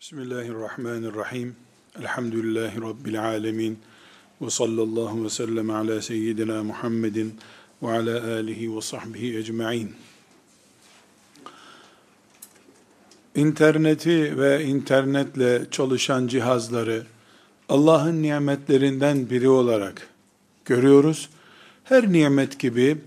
Bismillahirrahmanirrahim. Elhamdülillahi Rabbil alemin. Ve sallallahu ve sellem ala seyyidina Muhammedin ve ala alihi ve sahbihi ecma'in. İnterneti ve internetle çalışan cihazları Allah'ın nimetlerinden biri olarak görüyoruz. Her nimet gibi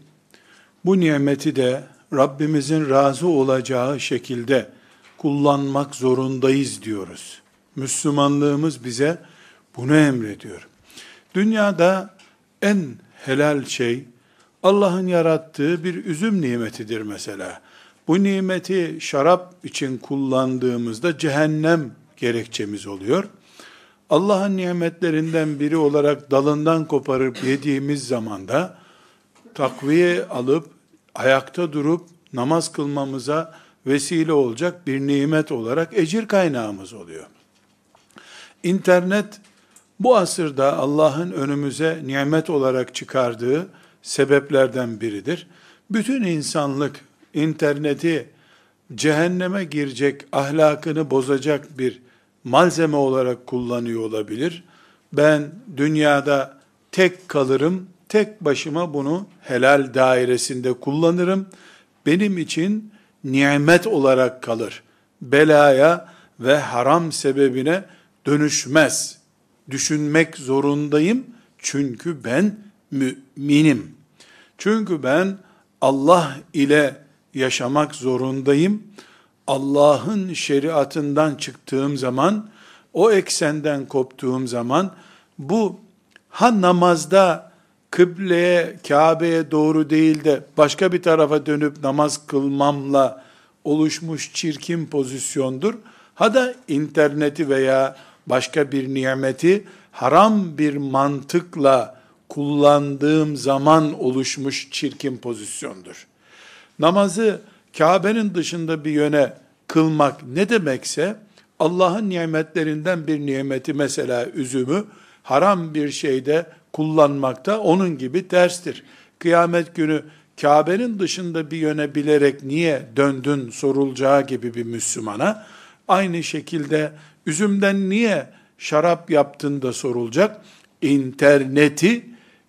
bu nimeti de Rabbimizin razı olacağı şekilde kullanmak zorundayız diyoruz. Müslümanlığımız bize bunu emrediyor. Dünyada en helal şey Allah'ın yarattığı bir üzüm nimetidir mesela. Bu nimeti şarap için kullandığımızda cehennem gerekçemiz oluyor. Allah'ın nimetlerinden biri olarak dalından koparıp yediğimiz zaman da takviye alıp ayakta durup namaz kılmamıza vesile olacak bir nimet olarak ecir kaynağımız oluyor. İnternet bu asırda Allah'ın önümüze nimet olarak çıkardığı sebeplerden biridir. Bütün insanlık interneti cehenneme girecek, ahlakını bozacak bir malzeme olarak kullanıyor olabilir. Ben dünyada tek kalırım, tek başıma bunu helal dairesinde kullanırım. Benim için nimet olarak kalır. Belaya ve haram sebebine dönüşmez. Düşünmek zorundayım çünkü ben müminim. Çünkü ben Allah ile yaşamak zorundayım. Allah'ın şeriatından çıktığım zaman, o eksenden koptuğum zaman, bu ha namazda kıbleye, Kabe'ye doğru değil de başka bir tarafa dönüp namaz kılmamla oluşmuş çirkin pozisyondur. Ha da interneti veya başka bir nimeti haram bir mantıkla kullandığım zaman oluşmuş çirkin pozisyondur. Namazı Kabe'nin dışında bir yöne kılmak ne demekse Allah'ın nimetlerinden bir nimeti mesela üzümü haram bir şeyde kullanmakta onun gibi terstir. Kıyamet günü Kabe'nin dışında bir yöne bilerek niye döndün sorulacağı gibi bir Müslümana aynı şekilde üzümden niye şarap yaptın da sorulacak. İnterneti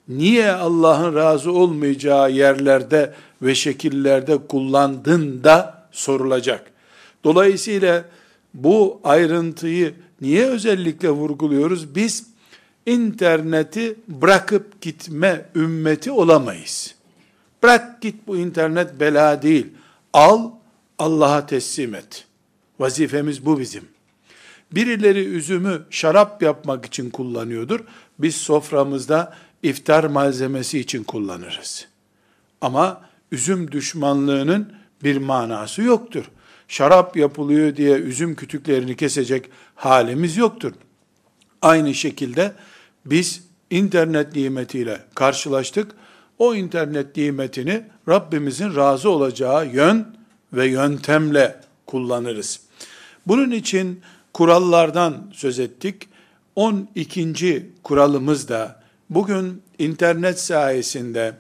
niye Allah'ın razı olmayacağı yerlerde ve şekillerde kullandın da sorulacak. Dolayısıyla bu ayrıntıyı niye özellikle vurguluyoruz? Biz interneti bırakıp gitme ümmeti olamayız. Bırak git bu internet bela değil. Al, Allah'a teslim et. Vazifemiz bu bizim. Birileri üzümü şarap yapmak için kullanıyordur. Biz soframızda iftar malzemesi için kullanırız. Ama üzüm düşmanlığının bir manası yoktur. Şarap yapılıyor diye üzüm kütüklerini kesecek halimiz yoktur. Aynı şekilde biz internet nimetiyle karşılaştık. O internet nimetini Rabbimizin razı olacağı yön ve yöntemle kullanırız. Bunun için kurallardan söz ettik. 12. kuralımız da bugün internet sayesinde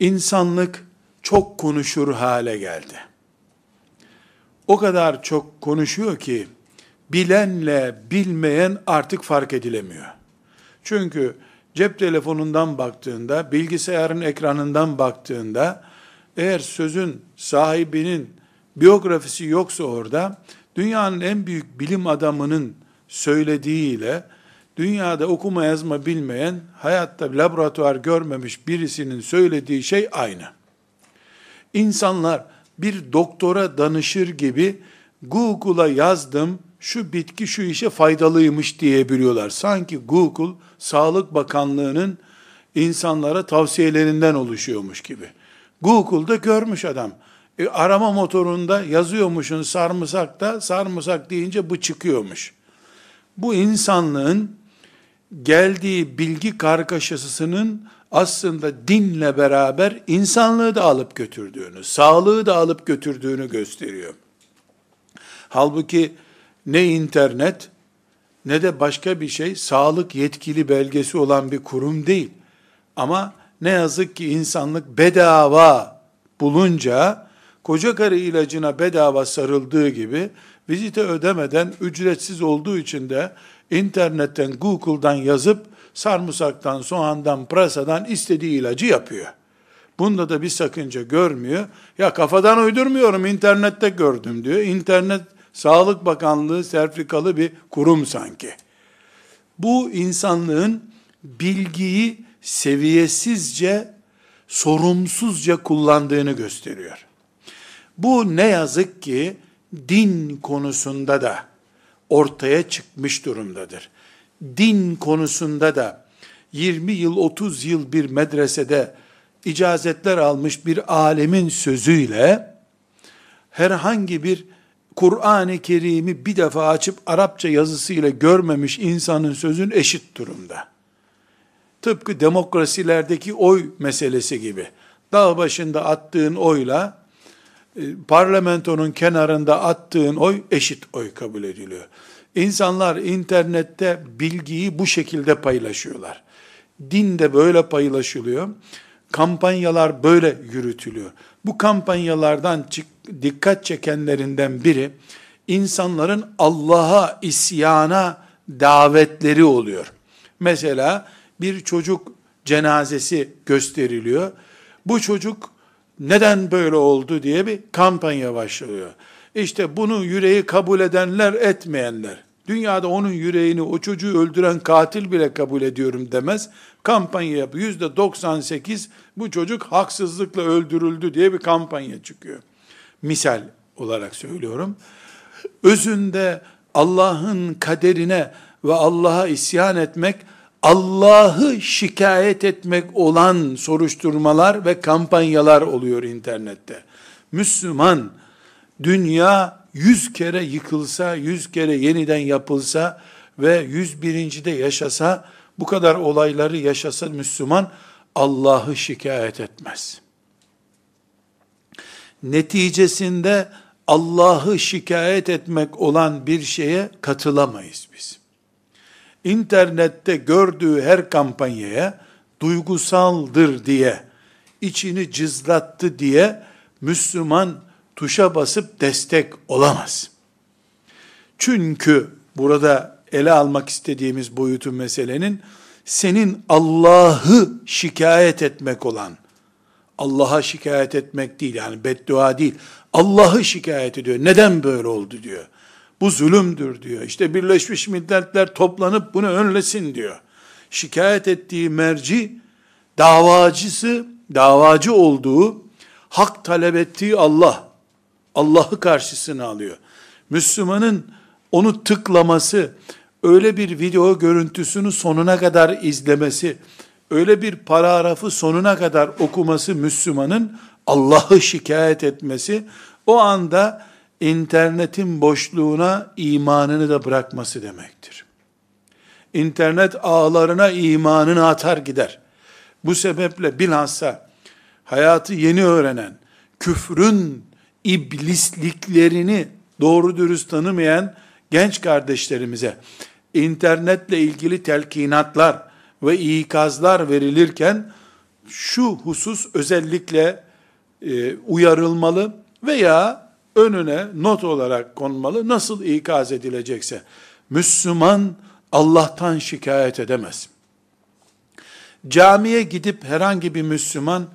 insanlık çok konuşur hale geldi. O kadar çok konuşuyor ki bilenle bilmeyen artık fark edilemiyor. Çünkü cep telefonundan baktığında, bilgisayarın ekranından baktığında, eğer sözün sahibinin biyografisi yoksa orada, dünyanın en büyük bilim adamının söylediğiyle, dünyada okuma yazma bilmeyen, hayatta laboratuvar görmemiş birisinin söylediği şey aynı. İnsanlar bir doktora danışır gibi Google'a yazdım, şu bitki şu işe faydalıymış diyebiliyorlar. Sanki Google Sağlık Bakanlığı'nın insanlara tavsiyelerinden oluşuyormuş gibi. Google'da görmüş adam. E, arama motorunda yazıyormuşun sarımsak da sarımsak deyince bu çıkıyormuş. Bu insanlığın geldiği bilgi kargaşasının aslında dinle beraber insanlığı da alıp götürdüğünü, sağlığı da alıp götürdüğünü gösteriyor. Halbuki ne internet ne de başka bir şey sağlık yetkili belgesi olan bir kurum değil. Ama ne yazık ki insanlık bedava bulunca koca karı ilacına bedava sarıldığı gibi vizite ödemeden ücretsiz olduğu için de internetten, Google'dan yazıp sarımsaktan, soğandan, pırasadan istediği ilacı yapıyor. Bunda da bir sakınca görmüyor. Ya kafadan uydurmuyorum, internette gördüm diyor. İnternet Sağlık Bakanlığı sertifikalı bir kurum sanki. Bu insanlığın bilgiyi seviyesizce, sorumsuzca kullandığını gösteriyor. Bu ne yazık ki din konusunda da ortaya çıkmış durumdadır. Din konusunda da 20 yıl 30 yıl bir medresede icazetler almış bir alemin sözüyle herhangi bir Kur'an-ı Kerim'i bir defa açıp Arapça yazısıyla görmemiş insanın sözün eşit durumda. Tıpkı demokrasilerdeki oy meselesi gibi. Dağ başında attığın oyla e, parlamentonun kenarında attığın oy eşit oy kabul ediliyor. İnsanlar internette bilgiyi bu şekilde paylaşıyorlar. Din de böyle paylaşılıyor. Kampanyalar böyle yürütülüyor. Bu kampanyalardan dikkat çekenlerinden biri insanların Allah'a isyana davetleri oluyor. Mesela bir çocuk cenazesi gösteriliyor. Bu çocuk neden böyle oldu diye bir kampanya başlıyor. İşte bunu yüreği kabul edenler etmeyenler. Dünyada onun yüreğini o çocuğu öldüren katil bile kabul ediyorum demez. Kampanya yapıyor. Yüzde 98 bu çocuk haksızlıkla öldürüldü diye bir kampanya çıkıyor. Misal olarak söylüyorum. Özünde Allah'ın kaderine ve Allah'a isyan etmek, Allah'ı şikayet etmek olan soruşturmalar ve kampanyalar oluyor internette. Müslüman, dünya yüz kere yıkılsa, yüz kere yeniden yapılsa ve yüz birincide yaşasa, bu kadar olayları yaşasa Müslüman, Allah'ı şikayet etmez. Neticesinde Allah'ı şikayet etmek olan bir şeye katılamayız biz. İnternette gördüğü her kampanyaya duygusaldır diye, içini cızlattı diye Müslüman tuşa basıp destek olamaz. Çünkü burada ele almak istediğimiz boyutu meselenin senin Allah'ı şikayet etmek olan, Allah'a şikayet etmek değil yani beddua değil, Allah'ı şikayet ediyor. Neden böyle oldu diyor. Bu zulümdür diyor. İşte Birleşmiş Milletler toplanıp bunu önlesin diyor. Şikayet ettiği merci, davacısı, davacı olduğu, hak talep ettiği Allah. Allah'ı karşısına alıyor. Müslümanın onu tıklaması, öyle bir video görüntüsünü sonuna kadar izlemesi, öyle bir paragrafı sonuna kadar okuması Müslümanın Allah'ı şikayet etmesi, o anda internetin boşluğuna imanını da bırakması demektir. İnternet ağlarına imanını atar gider. Bu sebeple bilhassa hayatı yeni öğrenen, küfrün iblisliklerini doğru dürüst tanımayan genç kardeşlerimize internetle ilgili telkinatlar ve ikazlar verilirken şu husus özellikle e, uyarılmalı veya önüne not olarak konmalı. Nasıl ikaz edilecekse Müslüman Allah'tan şikayet edemez. Camiye gidip herhangi bir Müslüman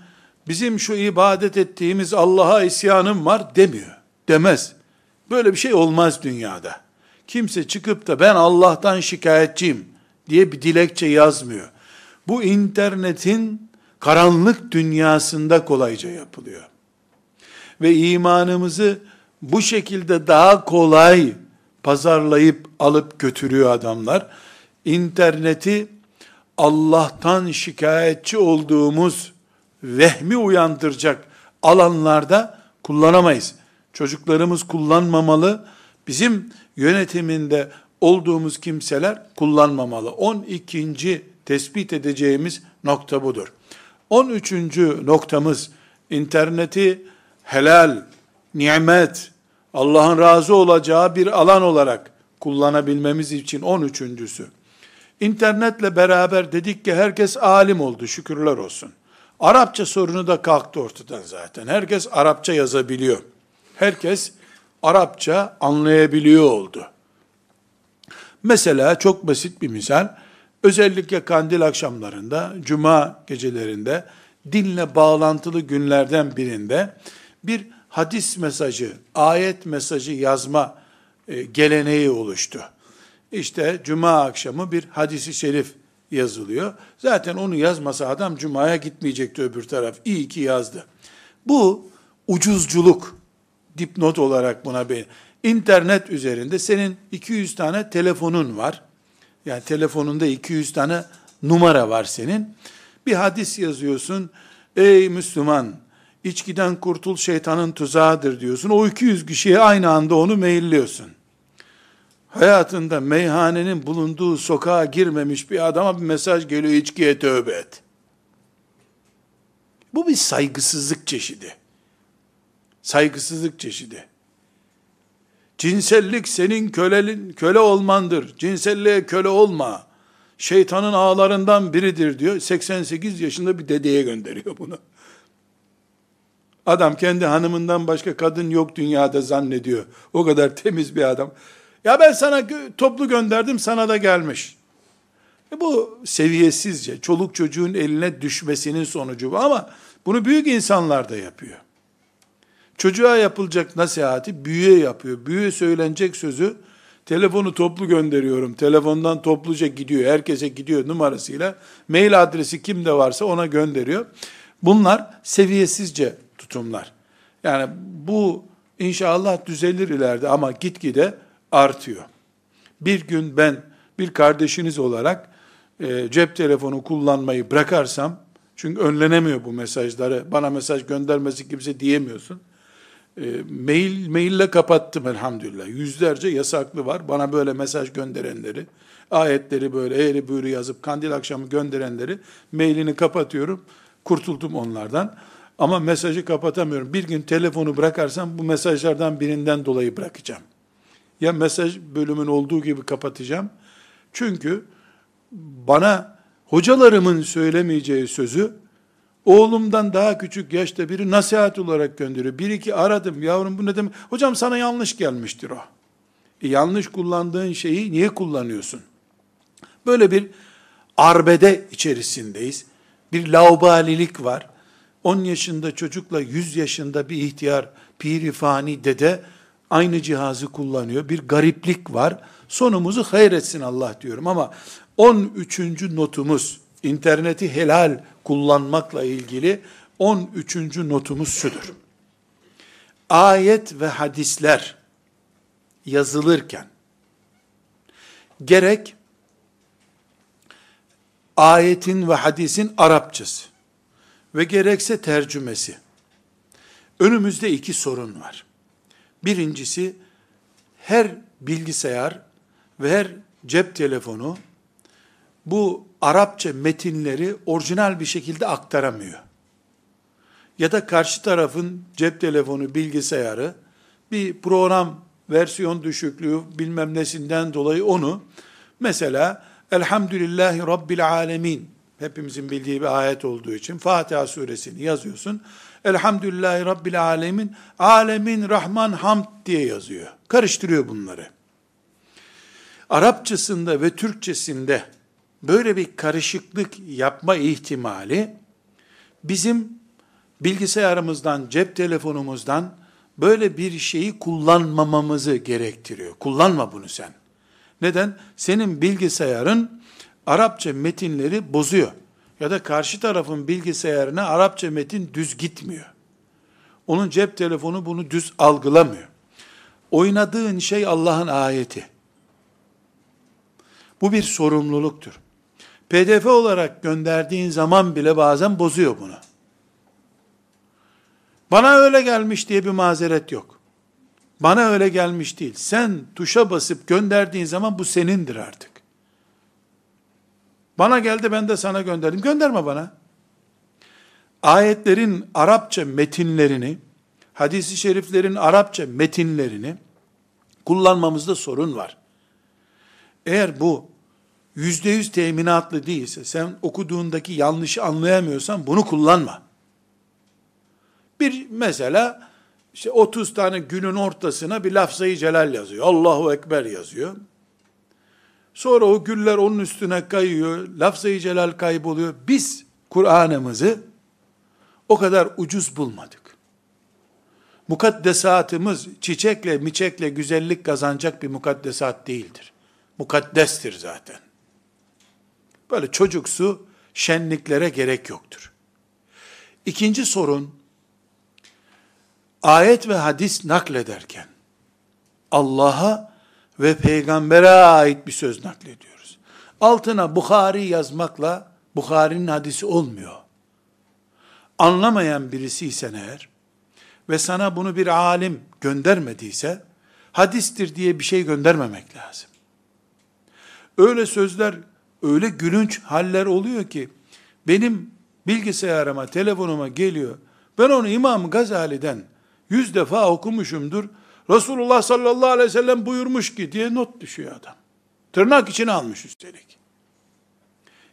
bizim şu ibadet ettiğimiz Allah'a isyanım var demiyor. Demez. Böyle bir şey olmaz dünyada. Kimse çıkıp da ben Allah'tan şikayetçiyim diye bir dilekçe yazmıyor. Bu internetin karanlık dünyasında kolayca yapılıyor. Ve imanımızı bu şekilde daha kolay pazarlayıp alıp götürüyor adamlar. İnterneti Allah'tan şikayetçi olduğumuz vehmi uyandıracak alanlarda kullanamayız. Çocuklarımız kullanmamalı. Bizim yönetiminde olduğumuz kimseler kullanmamalı. 12. tespit edeceğimiz nokta budur. 13. noktamız interneti helal, nimet, Allah'ın razı olacağı bir alan olarak kullanabilmemiz için 13.sü. İnternetle beraber dedik ki herkes alim oldu şükürler olsun. Arapça sorunu da kalktı ortadan zaten. Herkes Arapça yazabiliyor. Herkes Arapça anlayabiliyor oldu. Mesela çok basit bir misal, özellikle kandil akşamlarında, cuma gecelerinde, dinle bağlantılı günlerden birinde bir hadis mesajı, ayet mesajı yazma e, geleneği oluştu. İşte cuma akşamı bir hadisi şerif yazılıyor. Zaten onu yazmasa adam cumaya gitmeyecekti öbür taraf. İyi ki yazdı. Bu ucuzculuk dipnot olarak buna bir internet üzerinde senin 200 tane telefonun var. Yani telefonunda 200 tane numara var senin. Bir hadis yazıyorsun. Ey Müslüman, içkiden kurtul şeytanın tuzağıdır diyorsun. O 200 kişiye aynı anda onu mailliyorsun. Hayatında meyhanenin bulunduğu sokağa girmemiş bir adama bir mesaj geliyor içkiye tövbe et. Bu bir saygısızlık çeşidi. Saygısızlık çeşidi. Cinsellik senin kölelin, köle olmandır. Cinselliğe köle olma. Şeytanın ağlarından biridir diyor. 88 yaşında bir dedeye gönderiyor bunu. Adam kendi hanımından başka kadın yok dünyada zannediyor. O kadar temiz bir adam. Ya ben sana toplu gönderdim sana da gelmiş. E bu seviyesizce çoluk çocuğun eline düşmesinin sonucu bu ama bunu büyük insanlar da yapıyor. Çocuğa yapılacak nasihati büyüye yapıyor. Büyüye söylenecek sözü telefonu toplu gönderiyorum. Telefondan topluca gidiyor. Herkese gidiyor numarasıyla. Mail adresi kimde varsa ona gönderiyor. Bunlar seviyesizce tutumlar. Yani bu inşallah düzelir ileride ama gitgide artıyor. Bir gün ben bir kardeşiniz olarak e, cep telefonu kullanmayı bırakarsam, çünkü önlenemiyor bu mesajları, bana mesaj göndermesi kimse diyemiyorsun. E, mail maille kapattım elhamdülillah. Yüzlerce yasaklı var. Bana böyle mesaj gönderenleri, ayetleri böyle eğri büğrü yazıp kandil akşamı gönderenleri mailini kapatıyorum. Kurtuldum onlardan. Ama mesajı kapatamıyorum. Bir gün telefonu bırakarsam bu mesajlardan birinden dolayı bırakacağım. Ya mesaj bölümün olduğu gibi kapatacağım. Çünkü bana hocalarımın söylemeyeceği sözü oğlumdan daha küçük yaşta biri nasihat olarak gönderiyor. Bir iki aradım yavrum bu ne demek? Hocam sana yanlış gelmiştir o. E, yanlış kullandığın şeyi niye kullanıyorsun? Böyle bir arbede içerisindeyiz. Bir laubalilik var. 10 yaşında çocukla 100 yaşında bir ihtiyar, pirifani dede aynı cihazı kullanıyor. Bir gariplik var. Sonumuzu hayretsin Allah diyorum ama 13. notumuz interneti helal kullanmakla ilgili 13. notumuz şudur. Ayet ve hadisler yazılırken gerek ayetin ve hadisin Arapçası ve gerekse tercümesi. Önümüzde iki sorun var. Birincisi her bilgisayar ve her cep telefonu bu Arapça metinleri orijinal bir şekilde aktaramıyor. Ya da karşı tarafın cep telefonu, bilgisayarı bir program versiyon düşüklüğü bilmem nesinden dolayı onu mesela Elhamdülillahi Rabbil Alemin hepimizin bildiği bir ayet olduğu için Fatiha suresini yazıyorsun. Elhamdülillahi Rabbil Alemin, Alemin Rahman Hamd diye yazıyor. Karıştırıyor bunları. Arapçasında ve Türkçesinde böyle bir karışıklık yapma ihtimali bizim bilgisayarımızdan, cep telefonumuzdan böyle bir şeyi kullanmamamızı gerektiriyor. Kullanma bunu sen. Neden? Senin bilgisayarın Arapça metinleri bozuyor ya da karşı tarafın bilgisayarına Arapça metin düz gitmiyor. Onun cep telefonu bunu düz algılamıyor. Oynadığın şey Allah'ın ayeti. Bu bir sorumluluktur. PDF olarak gönderdiğin zaman bile bazen bozuyor bunu. Bana öyle gelmiş diye bir mazeret yok. Bana öyle gelmiş değil. Sen tuşa basıp gönderdiğin zaman bu senindir artık. Bana geldi ben de sana gönderdim. Gönderme bana. Ayetlerin Arapça metinlerini, hadisi şeriflerin Arapça metinlerini kullanmamızda sorun var. Eğer bu yüzde yüz teminatlı değilse, sen okuduğundaki yanlışı anlayamıyorsan bunu kullanma. Bir mesela işte 30 tane gülün ortasına bir lafzayı celal yazıyor. Allahu Ekber yazıyor. Sonra o güller onun üstüne kayıyor. Lafzayı celal kayboluyor. Biz Kur'an'ımızı o kadar ucuz bulmadık. Mukaddesatımız çiçekle, miçekle güzellik kazanacak bir mukaddesat değildir. Mukaddestir zaten. Böyle çocuksu şenliklere gerek yoktur. İkinci sorun, ayet ve hadis naklederken, Allah'a ve peygambere ait bir söz naklediyoruz. Altına Bukhari yazmakla, Bukhari'nin hadisi olmuyor. Anlamayan birisiysen eğer, ve sana bunu bir alim göndermediyse, hadistir diye bir şey göndermemek lazım. Öyle sözler, öyle gülünç haller oluyor ki, benim bilgisayarıma, telefonuma geliyor, ben onu İmam Gazali'den yüz defa okumuşumdur, Resulullah sallallahu aleyhi ve sellem buyurmuş ki diye not düşüyor adam. Tırnak içine almış üstelik.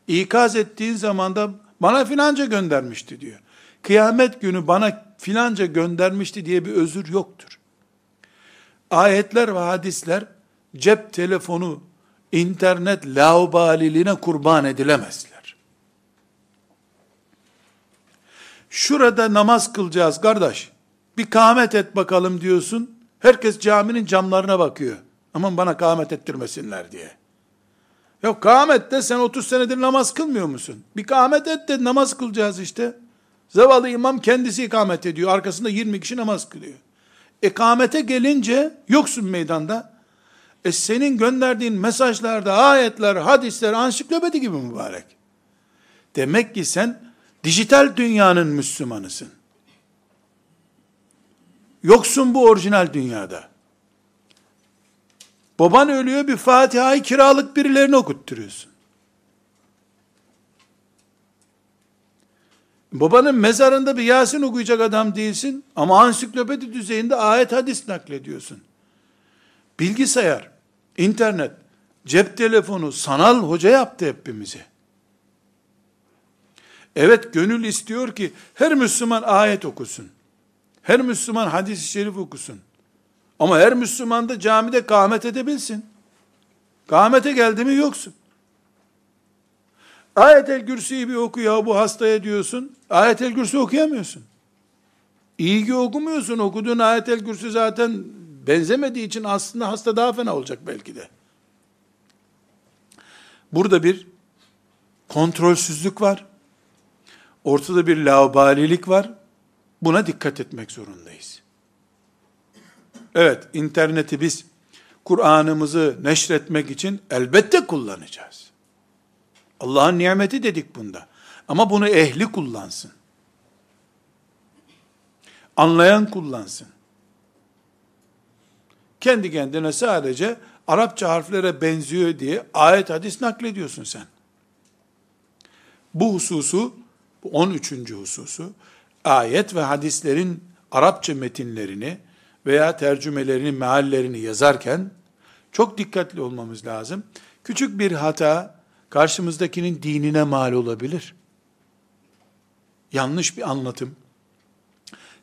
İkaz ettiğin zaman da bana filanca göndermişti diyor. Kıyamet günü bana filanca göndermişti diye bir özür yoktur. Ayetler ve hadisler cep telefonu, internet laubaliliğine kurban edilemezler. Şurada namaz kılacağız kardeş. Bir kâhmet et bakalım diyorsun. Herkes caminin camlarına bakıyor. Aman bana kâhmet ettirmesinler diye. Yok kâhmette sen 30 senedir namaz kılmıyor musun? Bir kâhmet et de namaz kılacağız işte. Zavallı imam kendisi ikamet ediyor. Arkasında 20 kişi namaz kılıyor. İkamete gelince yoksun meydanda. E senin gönderdiğin mesajlarda ayetler, hadisler ansiklopedi gibi mübarek. Demek ki sen dijital dünyanın Müslümanısın. Yoksun bu orijinal dünyada. Baban ölüyor bir Fatiha'yı kiralık birilerine okutturuyorsun. Babanın mezarında bir Yasin okuyacak adam değilsin ama ansiklopedi düzeyinde ayet hadis naklediyorsun. Bilgisayar, internet, cep telefonu sanal hoca yaptı hepimizi. Evet gönül istiyor ki her Müslüman ayet okusun. Her Müslüman hadis-i şerif okusun. Ama her Müslüman da camide kâhmet edebilsin. Kâhmete geldi mi yoksun. Ayet-el Kürsi'yi bir oku ya bu hastaya diyorsun. Ayet-el Kürsi okuyamıyorsun. İyi ki okumuyorsun. Okuduğun Ayet-el Kürsi zaten benzemediği için aslında hasta daha fena olacak belki de. Burada bir kontrolsüzlük var. Ortada bir laubalilik var. Buna dikkat etmek zorundayız. Evet, interneti biz Kur'an'ımızı neşretmek için elbette kullanacağız. Allah'ın nimeti dedik bunda. Ama bunu ehli kullansın. Anlayan kullansın. Kendi kendine sadece Arapça harflere benziyor diye ayet hadis naklediyorsun sen. Bu hususu, bu 13. hususu, ayet ve hadislerin Arapça metinlerini veya tercümelerini, meallerini yazarken çok dikkatli olmamız lazım. Küçük bir hata karşımızdakinin dinine mal olabilir. Yanlış bir anlatım.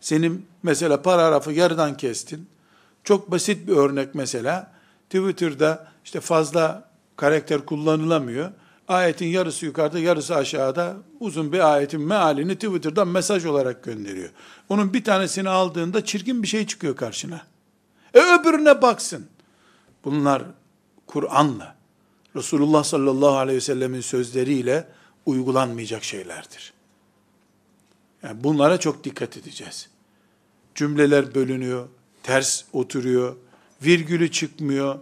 Senin mesela paragrafı yarıdan kestin. Çok basit bir örnek mesela. Twitter'da işte fazla karakter kullanılamıyor. Ayetin yarısı yukarıda, yarısı aşağıda uzun bir ayetin mealini Twitter'dan mesaj olarak gönderiyor. Onun bir tanesini aldığında çirkin bir şey çıkıyor karşına. E öbürüne baksın. Bunlar Kur'an'la, Resulullah sallallahu aleyhi ve sellemin sözleriyle uygulanmayacak şeylerdir. Yani bunlara çok dikkat edeceğiz. Cümleler bölünüyor, ters oturuyor, virgülü çıkmıyor.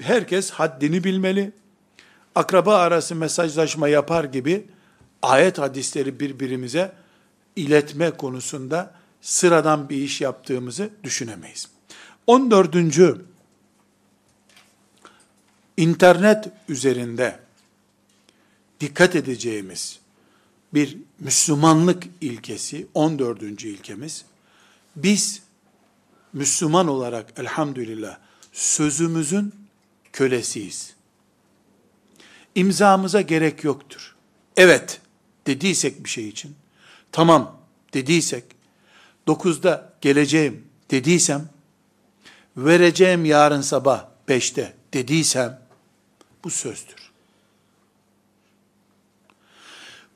Herkes haddini bilmeli. Akraba arası mesajlaşma yapar gibi ayet hadisleri birbirimize iletme konusunda sıradan bir iş yaptığımızı düşünemeyiz. 14 internet üzerinde dikkat edeceğimiz bir Müslümanlık ilkesi, 14. ilkemiz, biz Müslüman olarak elhamdülillah sözümüzün kölesiyiz. İmzamıza gerek yoktur. Evet dediysek bir şey için, tamam dediysek, dokuzda geleceğim dediysem, vereceğim yarın sabah beşte dediysem, bu sözdür.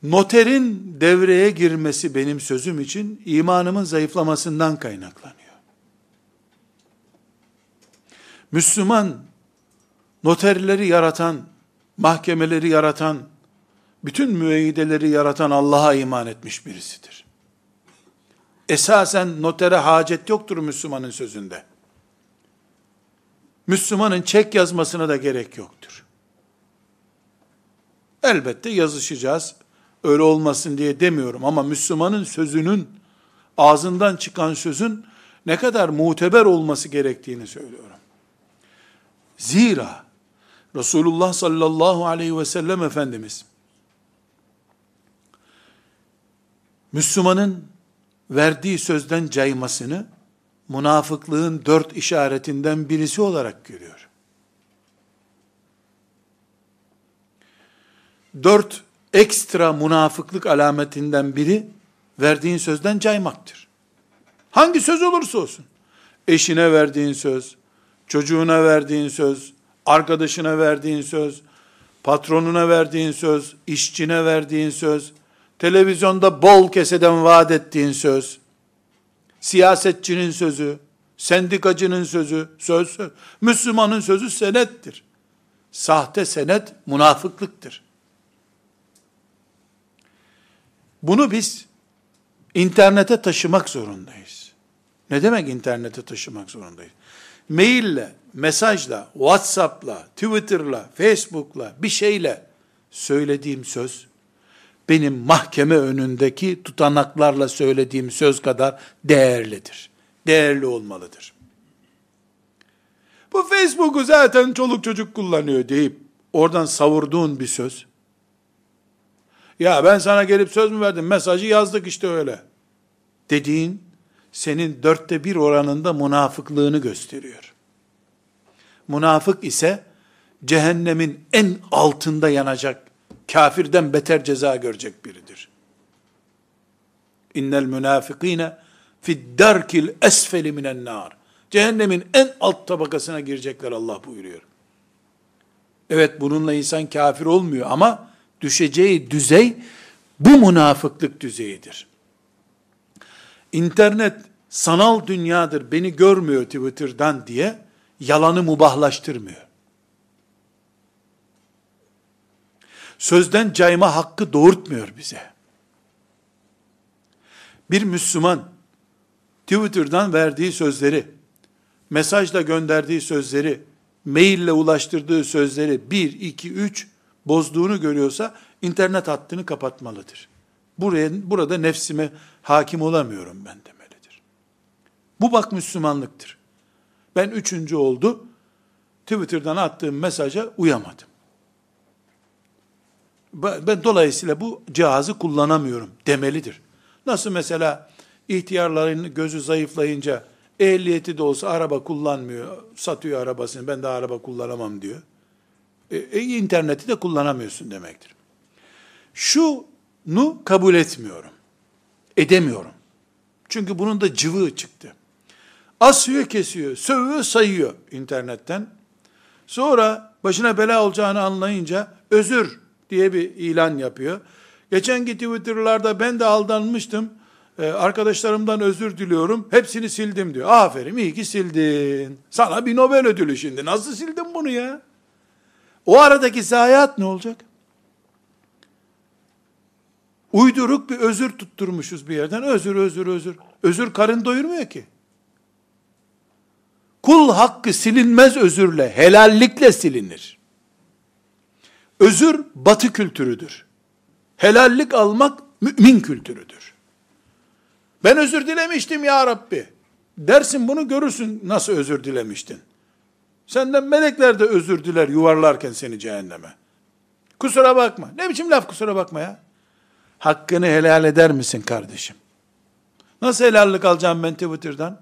Noterin devreye girmesi benim sözüm için imanımın zayıflamasından kaynaklanıyor. Müslüman, noterleri yaratan, mahkemeleri yaratan, bütün müeyyideleri yaratan Allah'a iman etmiş birisidir. Esasen notere hacet yoktur Müslümanın sözünde. Müslümanın çek yazmasına da gerek yoktur. Elbette yazışacağız. Öyle olmasın diye demiyorum ama Müslümanın sözünün, ağzından çıkan sözün ne kadar muteber olması gerektiğini söylüyorum. Zira Resulullah sallallahu aleyhi ve sellem Efendimiz Müslümanın verdiği sözden caymasını münafıklığın dört işaretinden birisi olarak görüyor. Dört ekstra münafıklık alametinden biri verdiğin sözden caymaktır. Hangi söz olursa olsun. Eşine verdiğin söz, çocuğuna verdiğin söz, arkadaşına verdiğin söz, patronuna verdiğin söz, işçine verdiğin söz, televizyonda bol keseden vaat ettiğin söz, siyasetçinin sözü, sendikacının sözü, söz, söz. Müslümanın sözü senettir. Sahte senet münafıklıktır. Bunu biz internete taşımak zorundayız. Ne demek internete taşımak zorundayız? Maille, mesajla, Whatsapp'la, Twitter'la, Facebook'la, bir şeyle söylediğim söz, benim mahkeme önündeki tutanaklarla söylediğim söz kadar değerlidir. Değerli olmalıdır. Bu Facebook'u zaten çoluk çocuk kullanıyor deyip oradan savurduğun bir söz. Ya ben sana gelip söz mü verdim? Mesajı yazdık işte öyle. Dediğin senin dörtte bir oranında münafıklığını gösteriyor. Münafık ise cehennemin en altında yanacak kafirden beter ceza görecek biridir. İnnel münafikine fid darkil esfeli minen nar. Cehennemin en alt tabakasına girecekler Allah buyuruyor. Evet bununla insan kafir olmuyor ama düşeceği düzey bu münafıklık düzeyidir. İnternet sanal dünyadır beni görmüyor Twitter'dan diye yalanı mubahlaştırmıyor. sözden cayma hakkı doğurtmuyor bize. Bir Müslüman Twitter'dan verdiği sözleri, mesajla gönderdiği sözleri, maille ulaştırdığı sözleri 1, 2, 3 bozduğunu görüyorsa internet hattını kapatmalıdır. Buraya, burada nefsime hakim olamıyorum ben demelidir. Bu bak Müslümanlıktır. Ben üçüncü oldu, Twitter'dan attığım mesaja uyamadım. Ben dolayısıyla bu cihazı kullanamıyorum demelidir. Nasıl mesela ihtiyarların gözü zayıflayınca ehliyeti de olsa araba kullanmıyor, satıyor arabasını, ben de araba kullanamam diyor. E, e, interneti de kullanamıyorsun demektir. Şunu kabul etmiyorum. Edemiyorum. Çünkü bunun da cıvığı çıktı. Asıyor kesiyor, sövüyor sayıyor internetten. Sonra başına bela olacağını anlayınca özür diye bir ilan yapıyor. Geçenki Twitter'larda ben de aldanmıştım. Ee, arkadaşlarımdan özür diliyorum. Hepsini sildim diyor. Aferin iyi ki sildin. Sana bir Nobel ödülü şimdi. Nasıl sildin bunu ya? O aradaki zayiat ne olacak? Uyduruk bir özür tutturmuşuz bir yerden. Özür, özür, özür. Özür karın doyurmuyor ki. Kul hakkı silinmez özürle, helallikle silinir. Özür batı kültürüdür. Helallik almak mümin kültürüdür. Ben özür dilemiştim ya Rabbi. Dersin bunu görürsün nasıl özür dilemiştin. Senden melekler de özür diler yuvarlarken seni cehenneme. Kusura bakma. Ne biçim laf kusura bakma ya? Hakkını helal eder misin kardeşim? Nasıl helallik alacağım ben Twitter'dan?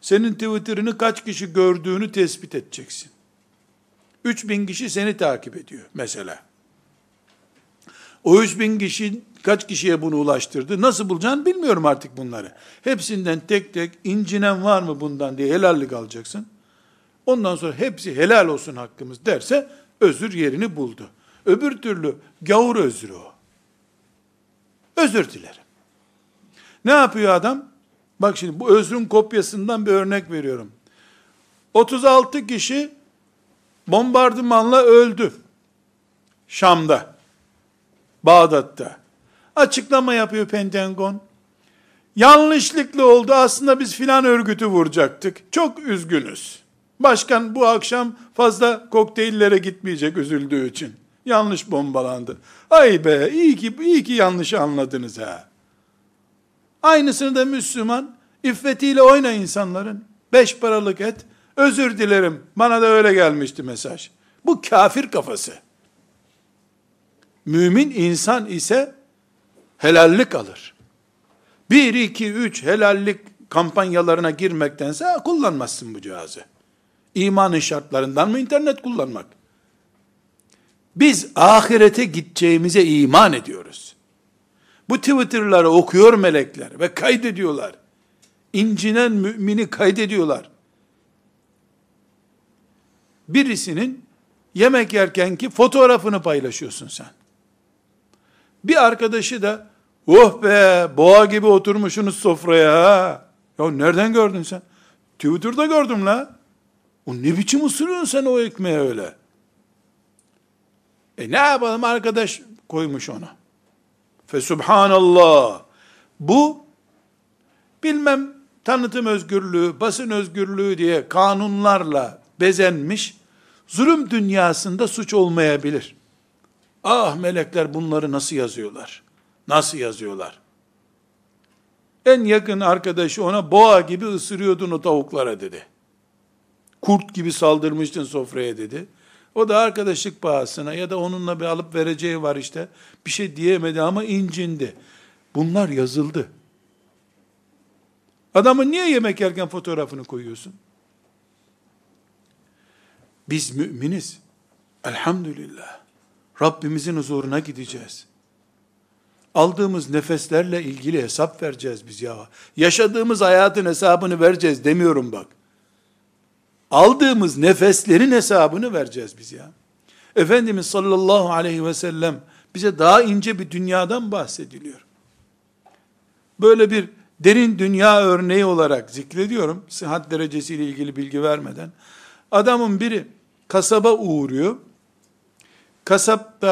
Senin Twitter'ını kaç kişi gördüğünü tespit edeceksin. 3000 kişi seni takip ediyor mesela. O 3000 kişi Kaç kişiye bunu ulaştırdı? Nasıl bulacağını bilmiyorum artık bunları. Hepsinden tek tek incinen var mı bundan diye helallik alacaksın. Ondan sonra hepsi helal olsun hakkımız derse özür yerini buldu. Öbür türlü gavur özrü o. Özür dilerim. Ne yapıyor adam? Bak şimdi bu özrün kopyasından bir örnek veriyorum. 36 kişi bombardımanla öldü. Şam'da. Bağdat'ta. Açıklama yapıyor Pentagon. Yanlışlıkla oldu. Aslında biz filan örgütü vuracaktık. Çok üzgünüz. Başkan bu akşam fazla kokteyllere gitmeyecek üzüldüğü için. Yanlış bombalandı. Ay be iyi ki iyi ki yanlış anladınız ha. Aynısını da Müslüman iffetiyle oyna insanların. Beş paralık et. Özür dilerim. Bana da öyle gelmişti mesaj. Bu kafir kafası. Mümin insan ise helallik alır. Bir, iki, üç helallik kampanyalarına girmektense kullanmazsın bu cihazı. İmanın şartlarından mı internet kullanmak? Biz ahirete gideceğimize iman ediyoruz. Bu Twitter'ları okuyor melekler ve kaydediyorlar. İncinen mümini kaydediyorlar. Birisinin yemek yerkenki fotoğrafını paylaşıyorsun sen. Bir arkadaşı da oh be boğa gibi oturmuşsunuz sofraya Ya nereden gördün sen? Twitter'da gördüm la. O ne biçim ısırıyorsun sen o ekmeği öyle? E ne yapalım arkadaş koymuş onu. Fesubhanallah. Bu bilmem tanıtım özgürlüğü, basın özgürlüğü diye kanunlarla bezenmiş zulüm dünyasında suç olmayabilir. Ah melekler bunları nasıl yazıyorlar? Nasıl yazıyorlar? En yakın arkadaşı ona boğa gibi ısırıyordun o tavuklara dedi. Kurt gibi saldırmıştın sofraya dedi. O da arkadaşlık pahasına ya da onunla bir alıp vereceği var işte. Bir şey diyemedi ama incindi. Bunlar yazıldı. Adamın niye yemek yerken fotoğrafını koyuyorsun? Biz müminiz. Elhamdülillah. Rabbimizin huzuruna gideceğiz. Aldığımız nefeslerle ilgili hesap vereceğiz biz ya. Yaşadığımız hayatın hesabını vereceğiz demiyorum bak. Aldığımız nefeslerin hesabını vereceğiz biz ya. Efendimiz sallallahu aleyhi ve sellem bize daha ince bir dünyadan bahsediliyor. Böyle bir derin dünya örneği olarak zikrediyorum. Sıhhat derecesiyle ilgili bilgi vermeden. Adamın biri kasaba uğruyor. Kasap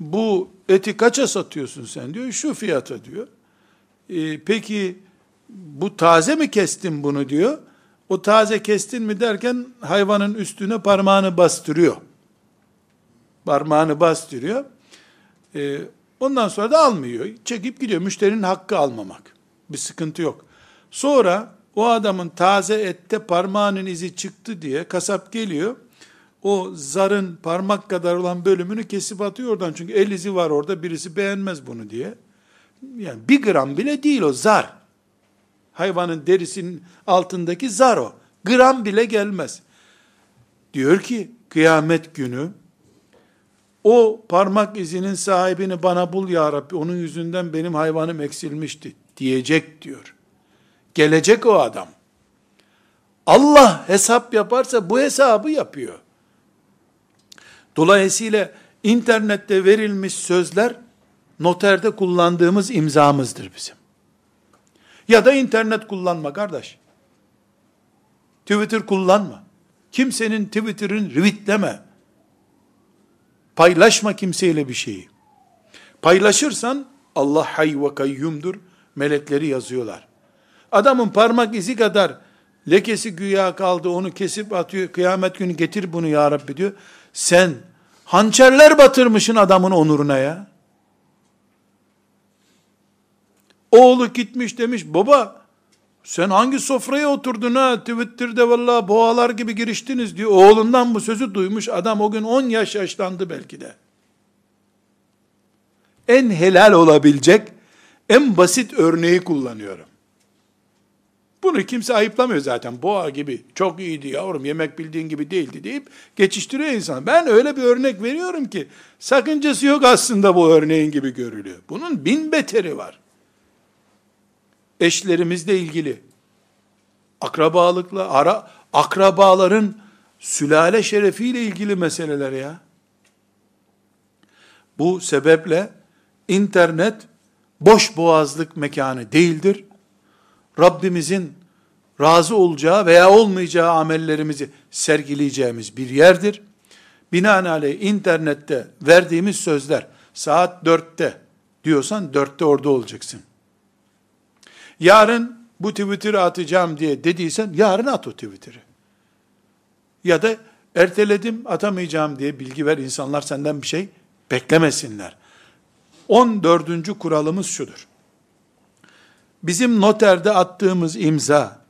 bu eti kaça satıyorsun sen diyor. Şu fiyata diyor. E, peki bu taze mi kestin bunu diyor. O taze kestin mi derken hayvanın üstüne parmağını bastırıyor. Parmağını bastırıyor. E, ondan sonra da almıyor. Çekip gidiyor. Müşterinin hakkı almamak. Bir sıkıntı yok. Sonra o adamın taze ette parmağının izi çıktı diye kasap geliyor o zarın parmak kadar olan bölümünü kesip atıyor oradan. Çünkü el izi var orada birisi beğenmez bunu diye. Yani bir gram bile değil o zar. Hayvanın derisinin altındaki zar o. Gram bile gelmez. Diyor ki kıyamet günü o parmak izinin sahibini bana bul ya Rabbi. Onun yüzünden benim hayvanım eksilmişti diyecek diyor. Gelecek o adam. Allah hesap yaparsa bu hesabı yapıyor. Dolayısıyla internette verilmiş sözler noterde kullandığımız imzamızdır bizim. Ya da internet kullanma kardeş. Twitter kullanma. Kimsenin Twitter'ın retweetleme. Paylaşma kimseyle bir şeyi. Paylaşırsan Allah hay ve kayyumdur. Melekleri yazıyorlar. Adamın parmak izi kadar lekesi güya kaldı onu kesip atıyor. Kıyamet günü getir bunu ya Rabbi diyor. Sen hançerler batırmışın adamın onuruna ya. Oğlu gitmiş demiş baba sen hangi sofraya oturdun ha Twitter'de valla boğalar gibi giriştiniz diyor. Oğlundan bu sözü duymuş adam o gün 10 yaş yaşlandı belki de. En helal olabilecek en basit örneği kullanıyorum. Bunu kimse ayıplamıyor zaten. Boğa gibi çok iyiydi yavrum yemek bildiğin gibi değildi deyip geçiştiriyor insan. Ben öyle bir örnek veriyorum ki sakıncası yok aslında bu örneğin gibi görülüyor. Bunun bin beteri var. Eşlerimizle ilgili akrabalıkla ara akrabaların sülale şerefiyle ilgili meseleler ya. Bu sebeple internet boş boğazlık mekanı değildir. Rabbimizin razı olacağı veya olmayacağı amellerimizi sergileyeceğimiz bir yerdir. Binaenaleyh internette verdiğimiz sözler saat dörtte diyorsan dörtte orada olacaksın. Yarın bu Twitter'ı atacağım diye dediysen yarın at o Twitter'ı. Ya da erteledim atamayacağım diye bilgi ver insanlar senden bir şey beklemesinler. 14. kuralımız şudur. Bizim noterde attığımız imza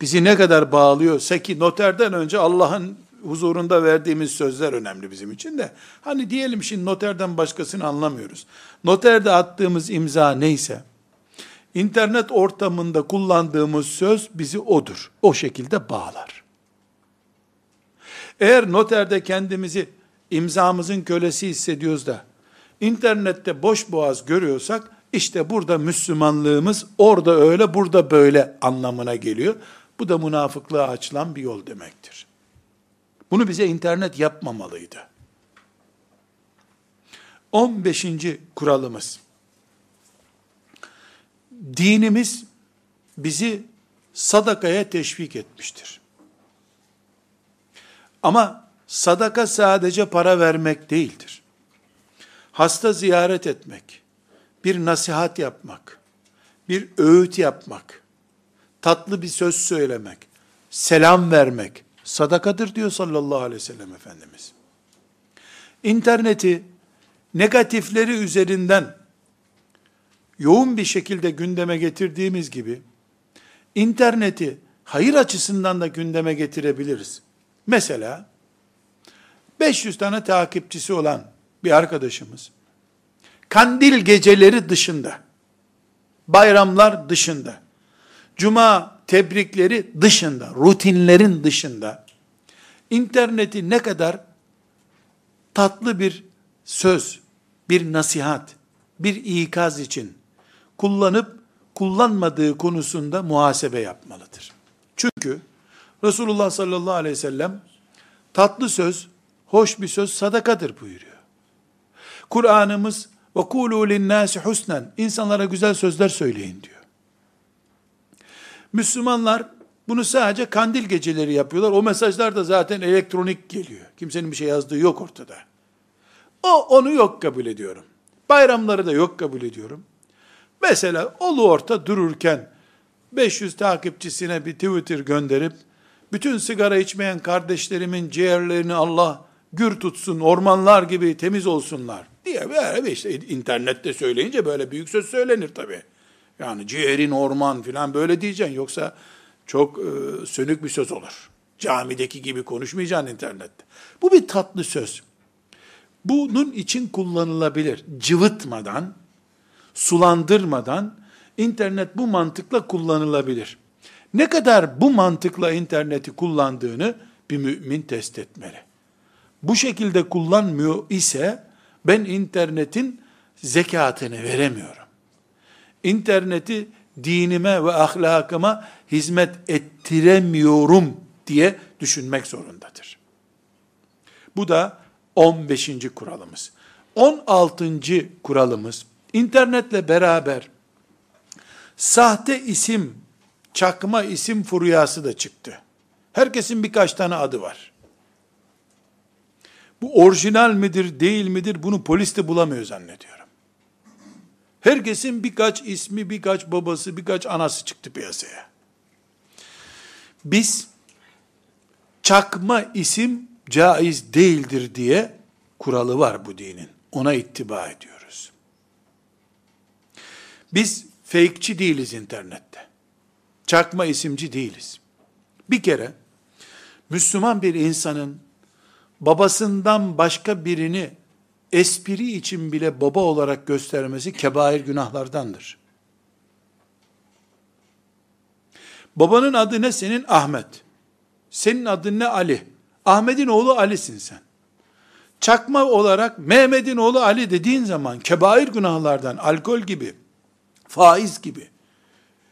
bizi ne kadar bağlıyorsa ki noterden önce Allah'ın huzurunda verdiğimiz sözler önemli bizim için de. Hani diyelim şimdi noterden başkasını anlamıyoruz. Noterde attığımız imza neyse, internet ortamında kullandığımız söz bizi odur. O şekilde bağlar. Eğer noterde kendimizi imzamızın kölesi hissediyoruz da, internette boş boğaz görüyorsak, işte burada Müslümanlığımız orada öyle, burada böyle anlamına geliyor. Bu da münafıklığa açılan bir yol demektir. Bunu bize internet yapmamalıydı. 15. kuralımız. Dinimiz bizi sadakaya teşvik etmiştir. Ama sadaka sadece para vermek değildir. Hasta ziyaret etmek, bir nasihat yapmak, bir öğüt yapmak, tatlı bir söz söylemek, selam vermek sadakadır diyor sallallahu aleyhi ve sellem Efendimiz. İnterneti negatifleri üzerinden yoğun bir şekilde gündeme getirdiğimiz gibi interneti hayır açısından da gündeme getirebiliriz. Mesela 500 tane takipçisi olan bir arkadaşımız kandil geceleri dışında bayramlar dışında cuma tebrikleri dışında rutinlerin dışında interneti ne kadar tatlı bir söz, bir nasihat, bir ikaz için kullanıp kullanmadığı konusunda muhasebe yapmalıdır. Çünkü Resulullah sallallahu aleyhi ve sellem tatlı söz, hoş bir söz sadakadır buyuruyor. Kur'an'ımız ve kulu linnâsi husnen insanlara güzel sözler söyleyin diyor. Müslümanlar bunu sadece kandil geceleri yapıyorlar. O mesajlar da zaten elektronik geliyor. Kimsenin bir şey yazdığı yok ortada. O onu yok kabul ediyorum. Bayramları da yok kabul ediyorum. Mesela olu orta dururken 500 takipçisine bir Twitter gönderip bütün sigara içmeyen kardeşlerimin ciğerlerini Allah gür tutsun, ormanlar gibi temiz olsunlar diye böyle işte internette söyleyince böyle büyük söz söylenir tabi. Yani ciğerin orman filan böyle diyeceksin yoksa çok e, sönük bir söz olur. Camideki gibi konuşmayacaksın internette. Bu bir tatlı söz. Bunun için kullanılabilir. Cıvıtmadan, sulandırmadan internet bu mantıkla kullanılabilir. Ne kadar bu mantıkla interneti kullandığını bir mümin test etmeli. Bu şekilde kullanmıyor ise ben internetin zekatını veremiyorum. İnterneti dinime ve ahlakıma hizmet ettiremiyorum diye düşünmek zorundadır. Bu da 15. kuralımız. 16. kuralımız internetle beraber sahte isim, çakma isim furyası da çıktı. Herkesin birkaç tane adı var. Bu orijinal midir, değil midir bunu polis de bulamıyor zannediyorum. Herkesin birkaç ismi, birkaç babası, birkaç anası çıktı piyasaya. Biz çakma isim caiz değildir diye kuralı var bu dinin. Ona ittiba ediyoruz. Biz fake'çi değiliz internette. Çakma isimci değiliz. Bir kere Müslüman bir insanın babasından başka birini espri için bile baba olarak göstermesi kebair günahlardandır. Babanın adı ne senin? Ahmet. Senin adın ne? Ali. Ahmet'in oğlu Ali'sin sen. Çakma olarak Mehmet'in oğlu Ali dediğin zaman kebair günahlardan, alkol gibi, faiz gibi,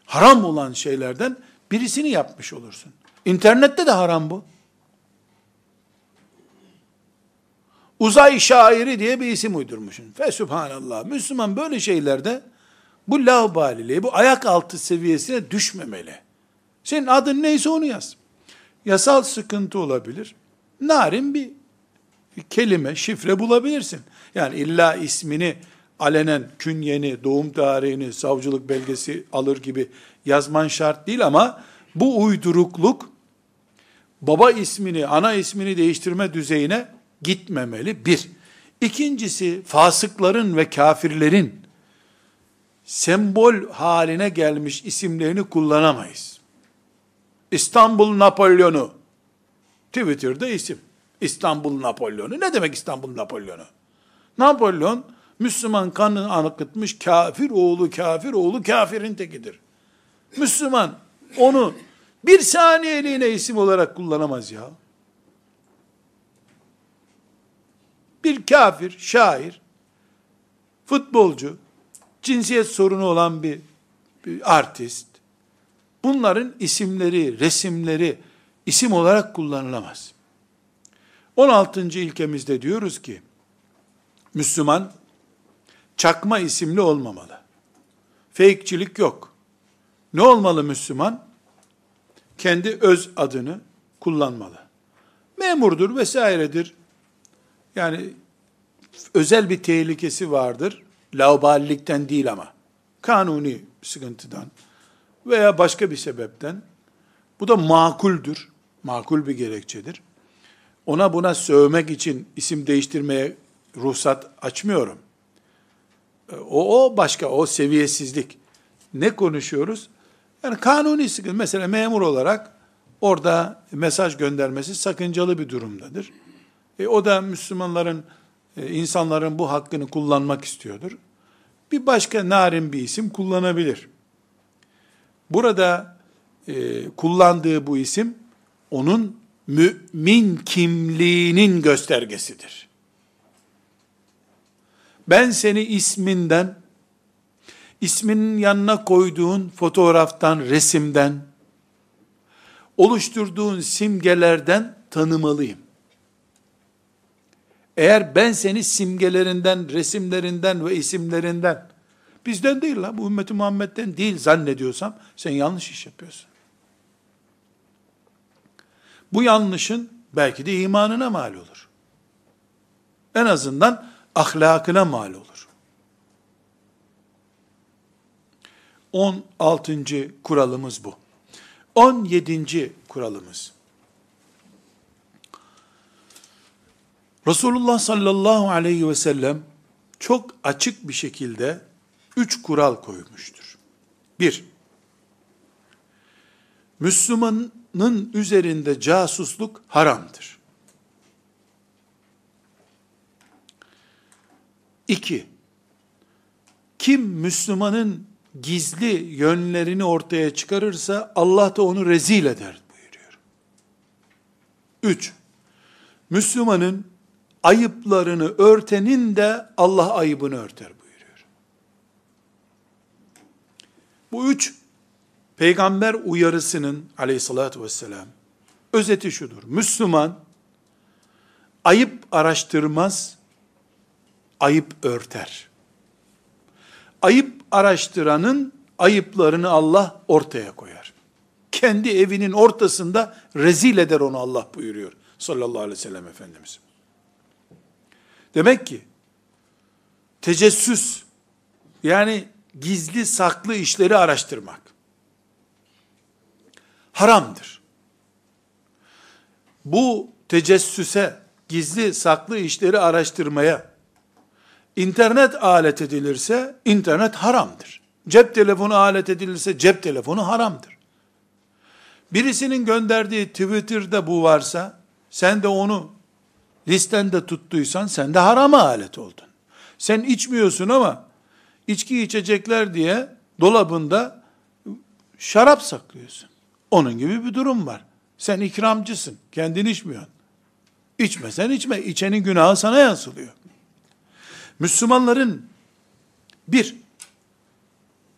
haram olan şeylerden birisini yapmış olursun. İnternette de haram bu. Uzay şairi diye bir isim uydurmuşsun. Fe subhanallah. Müslüman böyle şeylerde bu laubaliliği, bu ayak altı seviyesine düşmemeli. Senin adın neyse onu yaz. Yasal sıkıntı olabilir. Narin bir kelime, şifre bulabilirsin. Yani illa ismini alenen künyeni, doğum tarihini, savcılık belgesi alır gibi yazman şart değil ama bu uydurukluk baba ismini, ana ismini değiştirme düzeyine gitmemeli. Bir. İkincisi fasıkların ve kafirlerin sembol haline gelmiş isimlerini kullanamayız. İstanbul Napolyonu. Twitter'da isim. İstanbul Napolyonu. Ne demek İstanbul Napolyonu? Napolyon, Müslüman kanı akıtmış kafir oğlu kafir oğlu kafirin tekidir. Müslüman onu bir saniyeliğine isim olarak kullanamaz ya. Bir kafir, şair, futbolcu, cinsiyet sorunu olan bir, bir artist, bunların isimleri, resimleri isim olarak kullanılamaz. 16. ilkemizde diyoruz ki, Müslüman, çakma isimli olmamalı. Fake'çilik yok. Ne olmalı Müslüman? Kendi öz adını kullanmalı. Memurdur vesairedir. Yani özel bir tehlikesi vardır. Lauballikten değil ama. Kanuni sıkıntıdan veya başka bir sebepten. Bu da makuldür. Makul bir gerekçedir. Ona buna sövmek için isim değiştirmeye ruhsat açmıyorum. O, o başka, o seviyesizlik. Ne konuşuyoruz? Yani kanuni sıkıntı. Mesela memur olarak orada mesaj göndermesi sakıncalı bir durumdadır. E, o da Müslümanların, e, insanların bu hakkını kullanmak istiyordur. Bir başka narin bir isim kullanabilir. Burada e, kullandığı bu isim onun mümin kimliğinin göstergesidir. Ben seni isminden, isminin yanına koyduğun fotoğraftan, resimden, oluşturduğun simgelerden tanımalıyım. Eğer ben seni simgelerinden, resimlerinden ve isimlerinden, bizden değil la, bu ümmeti Muhammed'den değil zannediyorsam, sen yanlış iş yapıyorsun. Bu yanlışın belki de imanına mal olur. En azından ahlakına mal olur. 16. kuralımız bu. 17. kuralımız. Resulullah sallallahu aleyhi ve sellem çok açık bir şekilde üç kural koymuştur. Bir, Müslümanın üzerinde casusluk haramdır. İki, kim Müslümanın gizli yönlerini ortaya çıkarırsa Allah da onu rezil eder buyuruyor. Üç, Müslümanın ayıplarını örtenin de Allah ayıbını örter buyuruyor. Bu üç peygamber uyarısının aleyhissalatü vesselam özeti şudur. Müslüman ayıp araştırmaz, ayıp örter. Ayıp araştıranın ayıplarını Allah ortaya koyar. Kendi evinin ortasında rezil eder onu Allah buyuruyor sallallahu aleyhi ve sellem Efendimiz. Demek ki tecessüs yani gizli saklı işleri araştırmak haramdır. Bu tecessüse, gizli saklı işleri araştırmaya internet alet edilirse internet haramdır. Cep telefonu alet edilirse cep telefonu haramdır. Birisinin gönderdiği Twitter'da bu varsa sen de onu listende tuttuysan sen de harama alet oldun. Sen içmiyorsun ama içki içecekler diye dolabında şarap saklıyorsun. Onun gibi bir durum var. Sen ikramcısın. Kendin içmiyorsun. İçmesen içme. İçenin günahı sana yansılıyor. Müslümanların bir,